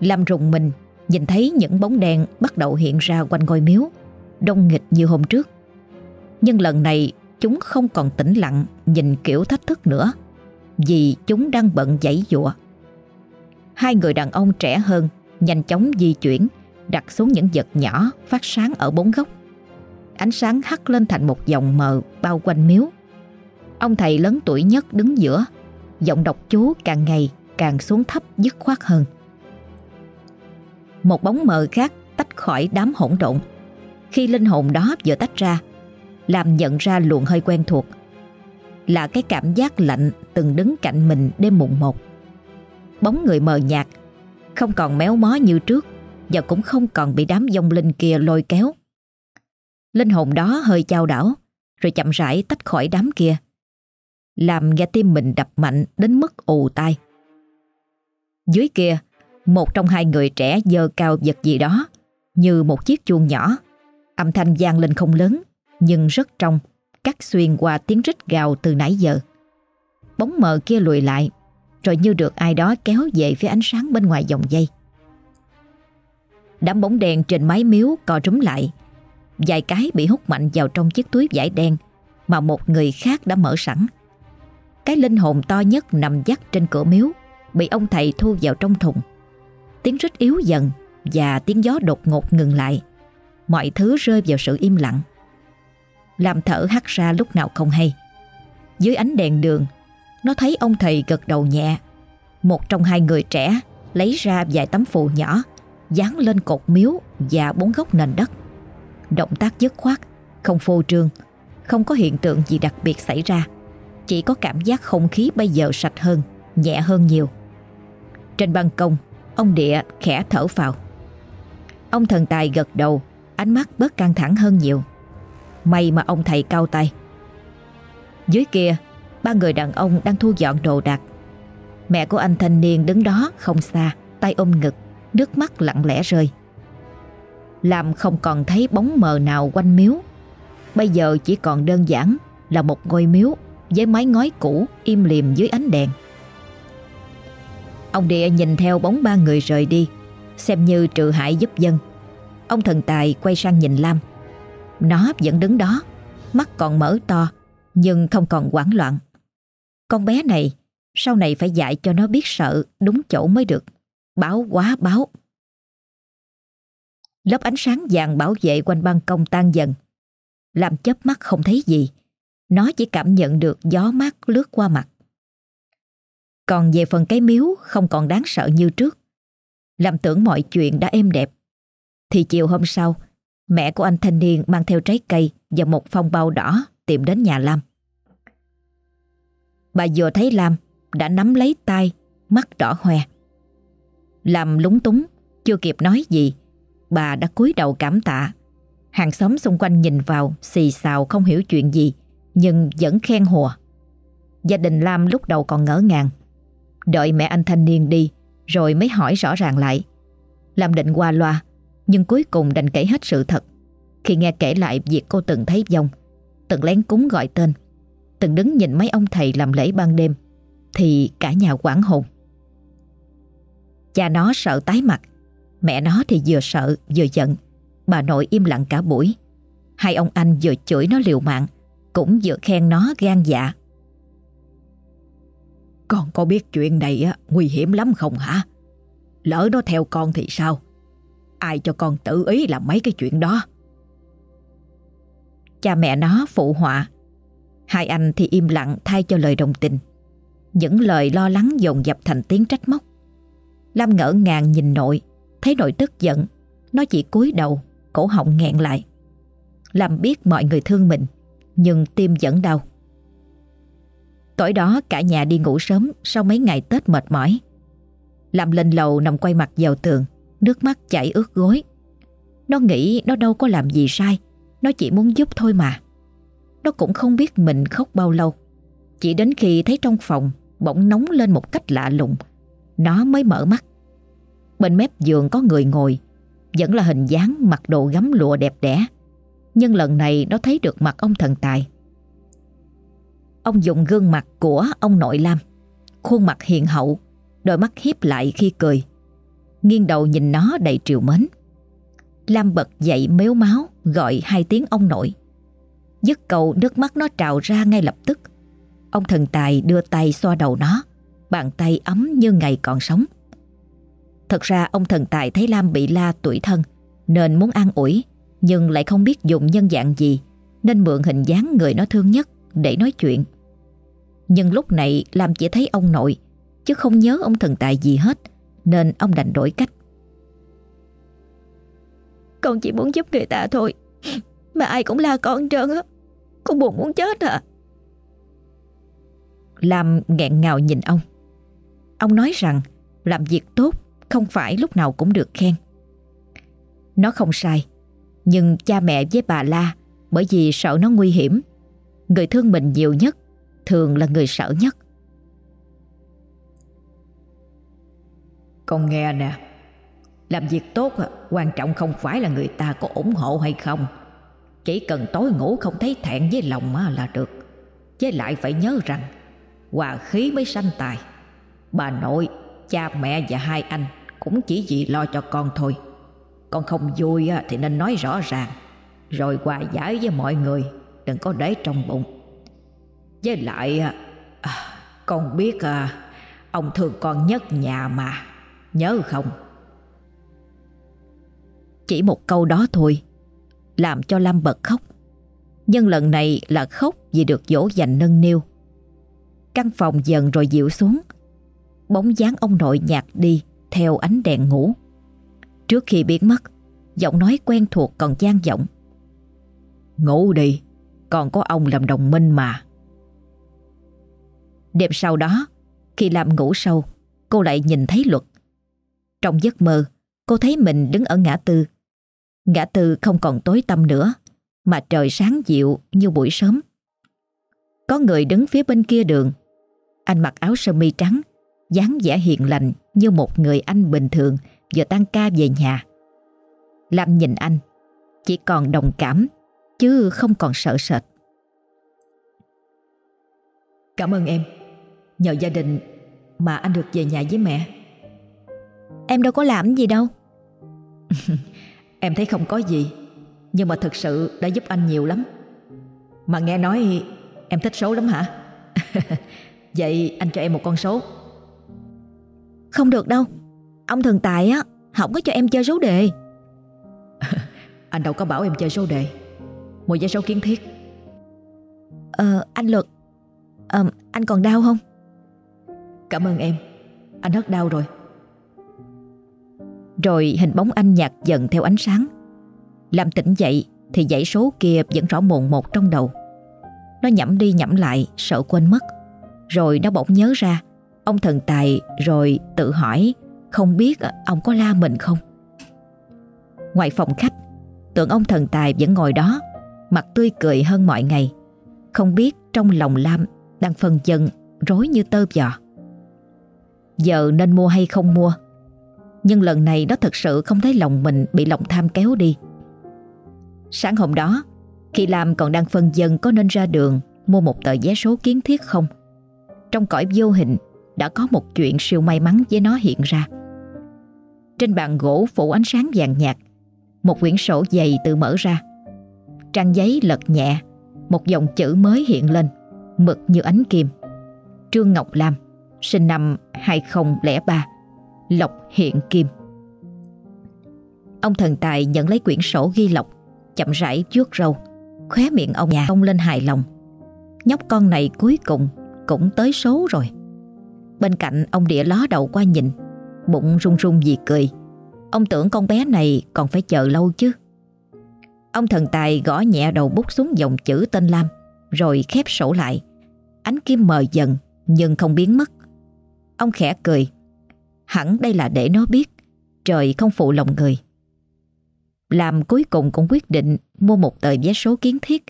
Lâm rùng mình, Nhìn thấy những bóng đèn bắt đầu hiện ra quanh ngôi miếu, Đông nghịch như hôm trước. Nhưng lần này chúng không còn tĩnh lặng Nhìn kiểu thách thức nữa Vì chúng đang bận dãy dụa Hai người đàn ông trẻ hơn nhanh chóng di chuyển, đặt xuống những vật nhỏ phát sáng ở bốn góc. Ánh sáng hắt lên thành một dòng mờ bao quanh miếu. Ông thầy lớn tuổi nhất đứng giữa, giọng đọc chú càng ngày càng xuống thấp dứt khoát hơn. Một bóng mờ khác tách khỏi đám hỗn độn. Khi linh hồn đó vừa tách ra, làm nhận ra luồng hơi quen thuộc. Là cái cảm giác lạnh từng đứng cạnh mình đêm mùng một bóng người mờ nhạt, không còn méo mó như trước và cũng không còn bị đám dông linh kia lôi kéo. Linh hồn đó hơi chao đảo, rồi chậm rãi tách khỏi đám kia, làm nghe tim mình đập mạnh đến mức ù tai. Dưới kia, một trong hai người trẻ dơ cao vật gì đó, như một chiếc chuông nhỏ, âm thanh vang lên không lớn, nhưng rất trong, cắt xuyên qua tiếng rít gào từ nãy giờ. Bóng mờ kia lùi lại, rồi như được ai đó kéo về phía ánh sáng bên ngoài dòng dây. Đám bóng đèn trên mái miếu co rúm lại, vài cái bị hút mạnh vào trong chiếc túi vải đen mà một người khác đã mở sẵn. Cái linh hồn to nhất nằm dắt trên cửa miếu bị ông thầy thu vào trong thùng. Tiếng rít yếu dần và tiếng gió đột ngột ngừng lại. Mọi thứ rơi vào sự im lặng. Làm thở hắt ra lúc nào không hay. Dưới ánh đèn đường, nó thấy ông thầy gật đầu nhẹ. Một trong hai người trẻ Lấy ra vài tấm phù nhỏ, Dán lên cột miếu Và bốn góc nền đất. Động tác dứt khoát, Không phô trương, Không có hiện tượng gì đặc biệt xảy ra, Chỉ có cảm giác không khí bây giờ sạch hơn, Nhẹ hơn nhiều. Trên ban công, Ông Địa khẽ thở vào Ông thần tài gật đầu, Ánh mắt bớt căng thẳng hơn nhiều. May mà ông thầy cao tay. Dưới kia, Ba người đàn ông đang thu dọn đồ đạc. Mẹ của anh thanh niên đứng đó không xa, Tay ôm ngực, Nước mắt lặng lẽ rơi. Làm không còn thấy bóng mờ nào quanh miếu. Bây giờ chỉ còn đơn giản Là một ngôi miếu Với mái ngói cũ im lìm dưới ánh đèn. Ông địa nhìn theo bóng ba người rời đi, Xem như trừ hại giúp dân. Ông thần tài quay sang nhìn Lam. Nó vẫn đứng đó. Mắt còn mở to, Nhưng không còn hoảng loạn. Con bé này, Sau này phải dạy cho nó biết sợ Đúng chỗ mới được. Báo quá báo. Lớp ánh sáng vàng bảo vệ quanh ban công tan dần. Làm chớp mắt không thấy gì. Nó chỉ cảm nhận được gió mát lướt qua mặt. Còn về phần cái miếu, không còn đáng sợ như trước. Làm tưởng mọi chuyện đã êm đẹp. Thì chiều hôm sau Mẹ của anh thanh niên mang theo trái cây Và một phong bao đỏ tìm đến nhà Lam. Bà vừa thấy Lam Đã nắm lấy tay, Mắt đỏ hoe. Lam lúng túng, Chưa kịp nói gì, Bà đã cúi đầu cảm tạ. Hàng xóm xung quanh nhìn vào, Xì xào không hiểu chuyện gì, Nhưng vẫn khen hùa. Gia đình Lam lúc đầu còn ngỡ ngàng. Đợi mẹ anh thanh niên đi, Rồi mới hỏi rõ ràng lại. Lam định qua loa nhưng cuối cùng đành kể hết sự thật Khi nghe kể lại việc cô từng thấy vong Từng lén cúng gọi tên Từng đứng nhìn mấy ông thầy làm lễ ban đêm Thì cả nhà quảng hồn Cha nó sợ tái mặt Mẹ nó thì vừa sợ vừa giận Bà nội im lặng cả buổi Hai ông anh vừa chửi nó liều mạng Cũng vừa khen nó gan dạ Con có biết chuyện này á, nguy hiểm lắm không hả? Lỡ nó theo con thì sao? Ai cho con tự ý làm mấy cái chuyện đó? Cha mẹ nó phụ họa. Hai anh thì im lặng thay cho lời đồng tình. Những lời lo lắng dồn dập thành tiếng trách móc. Lam ngỡ ngàng nhìn nội, Thấy nội tức giận. Nó chỉ cúi đầu, Cổ họng nghẹn lại. Lam biết mọi người thương mình, Nhưng tim vẫn đau. Tối đó cả nhà đi ngủ sớm Sau mấy ngày Tết mệt mỏi. Lam lên lầu nằm quay mặt vào tường. Nước mắt chảy ướt gối. Nó nghĩ nó đâu có làm gì sai, Nó chỉ muốn giúp thôi mà. Nó cũng không biết mình khóc bao lâu. Chỉ đến khi thấy trong phòng Bỗng nóng lên một cách lạ lùng, Nó mới mở mắt. Bên mép giường có người ngồi, Vẫn là hình dáng mặc đồ gấm lụa đẹp đẽ, Nhưng lần này nó thấy được mặt ông thần tài. Ông dùng gương mặt của ông nội Lam, Khuôn mặt hiền hậu, Đôi mắt hiếp lại khi cười. Nghiêng đầu nhìn nó đầy triều mến. Lam bật dậy méo máu, Gọi hai tiếng ông nội. Dứt cầu nước mắt nó trào ra ngay lập tức. Ông thần tài đưa tay xoa đầu nó, Bàn tay ấm như ngày còn sống. Thật ra ông thần tài thấy Lam bị la tuổi thân, Nên muốn an ủi, Nhưng lại không biết dùng nhân dạng gì, Nên mượn hình dáng người nó thương nhất Để nói chuyện. Nhưng lúc này Lam chỉ thấy ông nội, Chứ không nhớ ông thần tài gì hết. Nên ông đành đổi cách Con chỉ muốn giúp người ta thôi Mà ai cũng la con trơn á Con buồn muốn chết à Lam nghẹn ngào nhìn ông Ông nói rằng làm việc tốt không phải lúc nào cũng được khen. Nó không sai, nhưng cha mẹ với bà La bởi vì sợ nó nguy hiểm. Người thương mình nhiều nhất thường là người sợ nhất. Con nghe nè, làm việc tốt quan trọng không phải là người ta có ủng hộ hay không. Chỉ cần tối ngủ không thấy thẹn với lòng là được. Với lại phải nhớ rằng hòa khí mới sanh tài. Bà nội cha mẹ và hai anh cũng chỉ vì lo cho con thôi. Con không vui thì nên nói rõ ràng, rồi hòa giải với mọi người, đừng có để trong bụng. Với lại, à, con biết à, ông thương con nhất nhà mà, nhớ không? Chỉ một câu đó thôi, làm cho Lam bật khóc. Nhưng lần này là khóc vì được dỗ dành nâng niu. Căn phòng dần rồi dịu xuống, Bóng dáng ông nội nhạt đi Theo ánh đèn ngủ Trước khi biến mất Giọng nói quen thuộc còn gian giọng Ngủ đi Còn có ông làm đồng minh mà Đêm sau đó Khi làm ngủ sâu Cô lại nhìn thấy luật trong giấc mơ Cô thấy mình đứng ở ngã tư Ngã tư không còn tối tăm nữa Mà trời sáng dịu như buổi sớm Có người đứng phía bên kia đường Anh mặc áo sơ mi trắng dáng vẻ hiền lành như một người anh bình thường vừa tan ca về nhà. Lam nhìn anh, chỉ còn đồng cảm, chứ không còn sợ sệt. Cảm ơn em, nhờ gia đình mà anh được về nhà với mẹ. Em đâu có làm gì đâu. em thấy không có gì, nhưng mà thực sự đã giúp anh nhiều lắm. Mà nghe nói em thích số lắm hả? Vậy anh cho em một con số. Không được đâu, ông thần tài á không có cho em chơi số đề. anh đâu có bảo em chơi số đề. Một giấy số kiến thiết. Ờ, anh Luật, ờ, anh còn đau không? Cảm ơn em, anh hết đau rồi. Rồi hình bóng anh nhạt dần theo ánh sáng. Làm tỉnh dậy thì dãy số kia vẫn rõ mồn một trong đầu. Nó nhẩm đi nhẩm lại sợ quên mất. Rồi nó bỗng nhớ ra ông thần tài rồi tự hỏi không biết ông có la mình không. Ngoài phòng khách, tượng ông thần tài vẫn ngồi đó, mặt tươi cười hơn mọi ngày. Không biết trong lòng Lam đang phân dân rối như tơ giò. Giờ nên mua hay không mua nhưng lần này nó thật sự không thấy lòng mình bị lòng tham kéo đi. Sáng hôm đó Khi Lam còn đang phân dân có nên ra đường Mua một tờ vé số kiến thiết không Trong cõi vô hình Đã có một chuyện siêu may mắn với nó hiện ra. Trên bàn gỗ phủ ánh sáng vàng nhạt Một quyển sổ dày tự mở ra. Trang giấy lật nhẹ Một dòng chữ mới hiện lên Mực như ánh kim. Trương Ngọc Lam sinh năm 2003, Lộc Hiện Kim. Ông thần tài nhận lấy quyển sổ ghi lộc, chậm rãi chuốt râu, khóe miệng ông nhà ông lên hài lòng. Nhóc con này cuối cùng cũng tới số rồi. Bên cạnh ông địa ló đầu qua nhìn, bụng run run vì cười. Ông tưởng con bé này còn phải chờ lâu chứ. Ông thần tài gõ nhẹ đầu bút xuống dòng chữ tên Lam, rồi khép sổ lại. Ánh kim mờ dần nhưng không biến mất. Ông khẽ cười. Hẳn đây là để nó biết trời không phụ lòng người. Làm cuối cùng cũng quyết định mua một tờ vé số kiến thiết.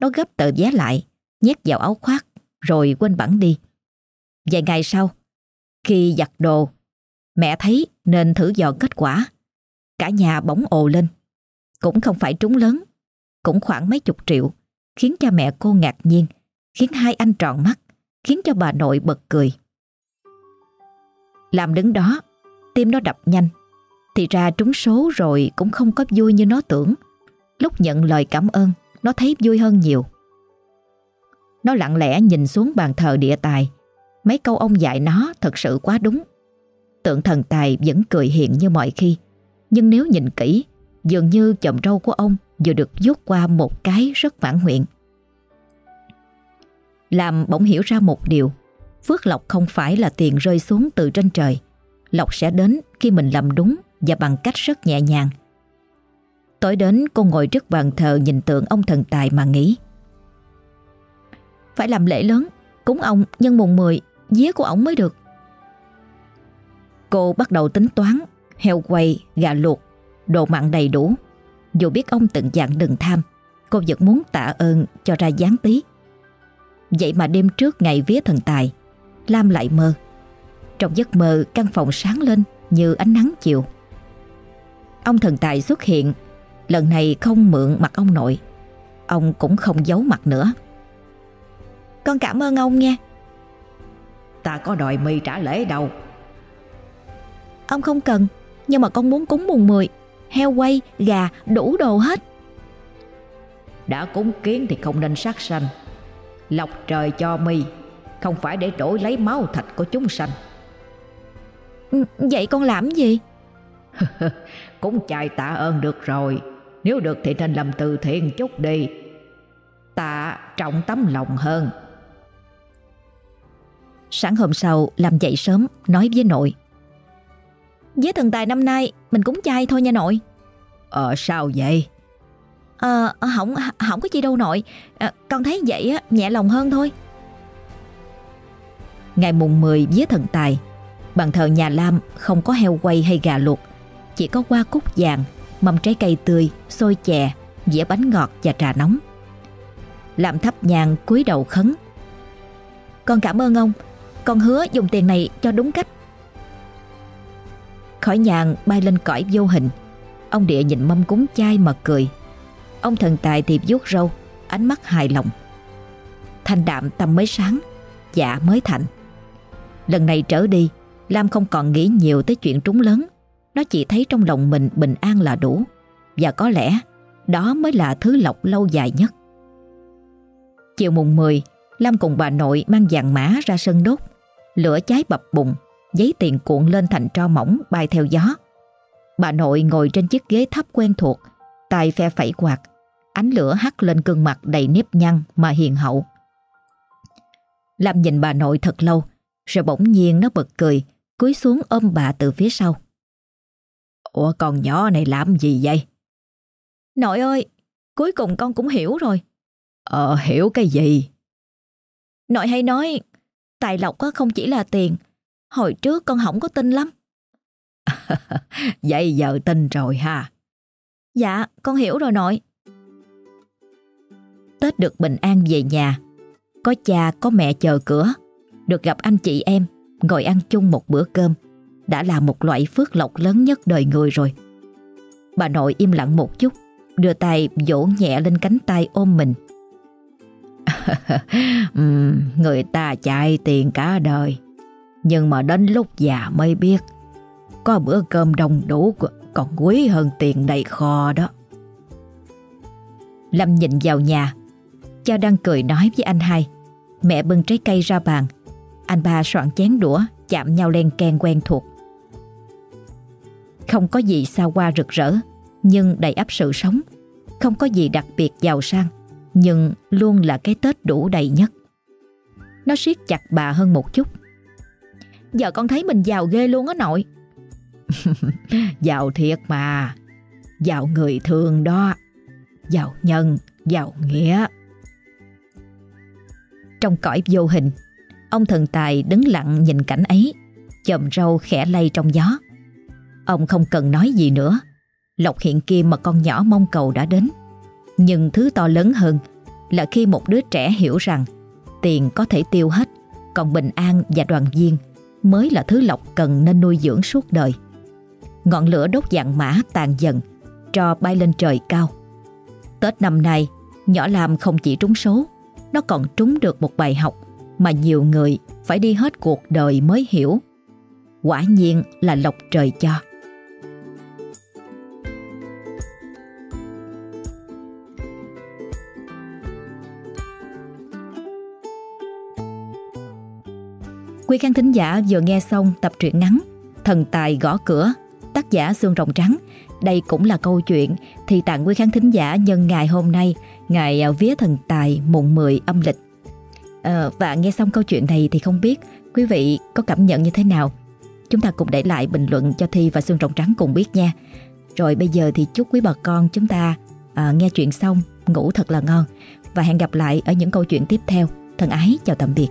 Nó gấp tờ vé lại, nhét vào áo khoác, rồi quên bẵng đi. Vài ngày sau, khi giặt đồ, mẹ thấy nên thử dò kết quả. Cả nhà bỗng ồ lên. Cũng không phải trúng lớn, cũng khoảng mấy chục triệu, khiến cha mẹ cô ngạc nhiên, khiến hai anh tròn mắt, khiến cho bà nội bật cười. Làm đứng đó, tim nó đập nhanh. Thì ra trúng số rồi cũng không có vui như nó tưởng. Lúc nhận lời cảm ơn, nó thấy vui hơn nhiều. Nó lặng lẽ nhìn xuống bàn thờ địa tài. Mấy câu ông dạy nó thật sự quá đúng. Tượng thần tài vẫn cười hiện như mọi khi. Nhưng nếu nhìn kỹ, dường như chòm râu của ông vừa được vuốt qua một cái rất mãn nguyện. Làm bỗng hiểu ra một điều. Phước lộc không phải là tiền rơi xuống từ trên trời. Lộc sẽ đến khi mình làm đúng và bằng cách rất nhẹ nhàng. Tối đến cô ngồi trước bàn thờ nhìn tượng ông thần tài mà nghĩ. Phải làm lễ lớn, cúng ông nhân mùng 10, vía của ổng mới được. Cô bắt đầu tính toán, heo quay, gà luộc, đồ mặn đầy đủ. Dù biết ông từng dặn đừng tham, cô vẫn muốn tạ ơn cho ra gián tí. Vậy mà đêm trước ngày vía thần tài, Lam lại mơ. Trong giấc mơ căn phòng sáng lên như ánh nắng chiều. Ông thần tài xuất hiện, lần này không mượn mặt ông nội. Ông cũng không giấu mặt nữa. Con cảm ơn ông nha. Ta có đòi mì trả lễ đâu. Ông không cần, nhưng mà con muốn cúng mùng 10, heo quay, gà, đủ đồ hết. Đã cúng kiến thì không nên sát sanh. Lọc trời cho mi không phải để đổi lấy máu thịt của chúng sanh. Ừ, Vậy con làm gì? Cũng chạy tạ ơn được rồi. Nếu được thì nên làm từ thiện chút đi. Tạ trọng tấm lòng hơn. Sáng hôm sau làm dậy sớm Nói với nội. Với thần tài năm nay Mình cũng chay thôi nha nội. Ờ sao vậy? À, Không không có chi đâu nội. À, Con thấy vậy á nhẹ lòng hơn thôi Ngày mùng 10 vía thần tài. Bàn thờ nhà Lam không có heo quay hay gà luộc Chỉ có hoa cúc vàng Mâm trái cây tươi, xôi chè Dĩa bánh ngọt và trà nóng. Lam thắp nhang cúi đầu khấn. Con cảm ơn ông. Con hứa dùng tiền này cho đúng cách. Khỏi nhàn bay lên cõi vô hình. Ông địa nhìn mâm cúng chai mà cười. Ông thần tài thì vuốt râu Ánh mắt hài lòng. Thanh đạm tâm mới sáng Dạ mới thành. Lần này trở đi, Lam không còn nghĩ nhiều tới chuyện trúng lớn. Nó chỉ thấy trong lòng mình bình an là đủ. Và có lẽ, Đó mới là thứ lộc lâu dài nhất. Chiều mùng 10 Lam cùng bà nội mang vàng mã ra sân đốt. Lửa cháy bập bùng, Giấy tiền cuộn lên thành tro mỏng bay theo gió. Bà nội ngồi trên chiếc ghế thấp quen thuộc, tay phe phẩy quạt. Ánh lửa hắt lên gương mặt đầy nếp nhăn mà hiền hậu. Lam nhìn bà nội thật lâu rồi bỗng nhiên nó bật cười Cúi xuống ôm bà từ phía sau. Ủa con nhỏ này làm gì vậy? Nội ơi Cuối cùng con cũng hiểu rồi. Ờ hiểu cái gì? Nội hay nói Tài lộc không chỉ là tiền Hồi trước con không có tin lắm. Vậy giờ tin rồi ha. Dạ con hiểu rồi nội. Tết được bình an về nhà Có cha có mẹ chờ cửa được gặp anh chị em Ngồi ăn chung một bữa cơm. Đã là một loại phước lộc lớn nhất đời người rồi. Bà nội im lặng một chút Đưa tay vỗ nhẹ lên cánh tay ôm mình. Uhm, Người ta chạy tiền cả đời Nhưng mà đến lúc già mới biết Có bữa cơm đông đủ Còn quý hơn tiền đầy kho đó. Lâm nhìn vào nhà Cha đang cười nói với anh hai Mẹ bưng trái cây ra bàn. Anh ba soạn chén đũa Chạm nhau len ken quen thuộc. Không có gì xa qua rực rỡ Nhưng đầy ắp sự sống. Không có gì đặc biệt giàu sang Nhưng luôn là cái Tết đủ đầy nhất. Nó siết chặt bà hơn một chút. Giờ con thấy mình giàu ghê luôn á nội. Giàu thiệt mà. Giàu người thương đó. Giàu nhân, giàu nghĩa. Trong cõi vô hình Ông thần tài đứng lặng nhìn cảnh ấy Chầm râu khẽ lay trong gió. Ông không cần nói gì nữa. Lộc hiện kia mà con nhỏ mong cầu đã đến. Nhưng thứ to lớn hơn Là khi một đứa trẻ hiểu rằng Tiền có thể tiêu hết, Còn bình an và đoàn viên Mới là thứ Lộc cần nên nuôi dưỡng suốt đời. Ngọn lửa đốt dạng mã tàn dần Trò bay lên trời cao. Tết năm nay, Nhỏ làm không chỉ trúng số, nó còn trúng được một bài học mà nhiều người phải đi hết cuộc đời mới hiểu. Quả nhiên là lộc trời cho. Quý khán thính giả vừa nghe xong tập truyện ngắn Thần Tài Gõ Cửa tác giả Xương Rồng Trắng đây cũng là câu chuyện thì tặng quý khán thính giả nhân ngày hôm nay, ngày vía thần tài mùng 10 âm lịch. À, và nghe xong câu chuyện này thì không biết quý vị có cảm nhận như thế nào? Chúng ta cùng để lại bình luận cho Thi và Xuân Rồng Trắng cùng biết nha. Rồi bây giờ thì chúc quý bà con chúng ta à, nghe chuyện xong, ngủ thật là ngon và hẹn gặp lại ở những câu chuyện tiếp theo. Thân ái chào tạm biệt.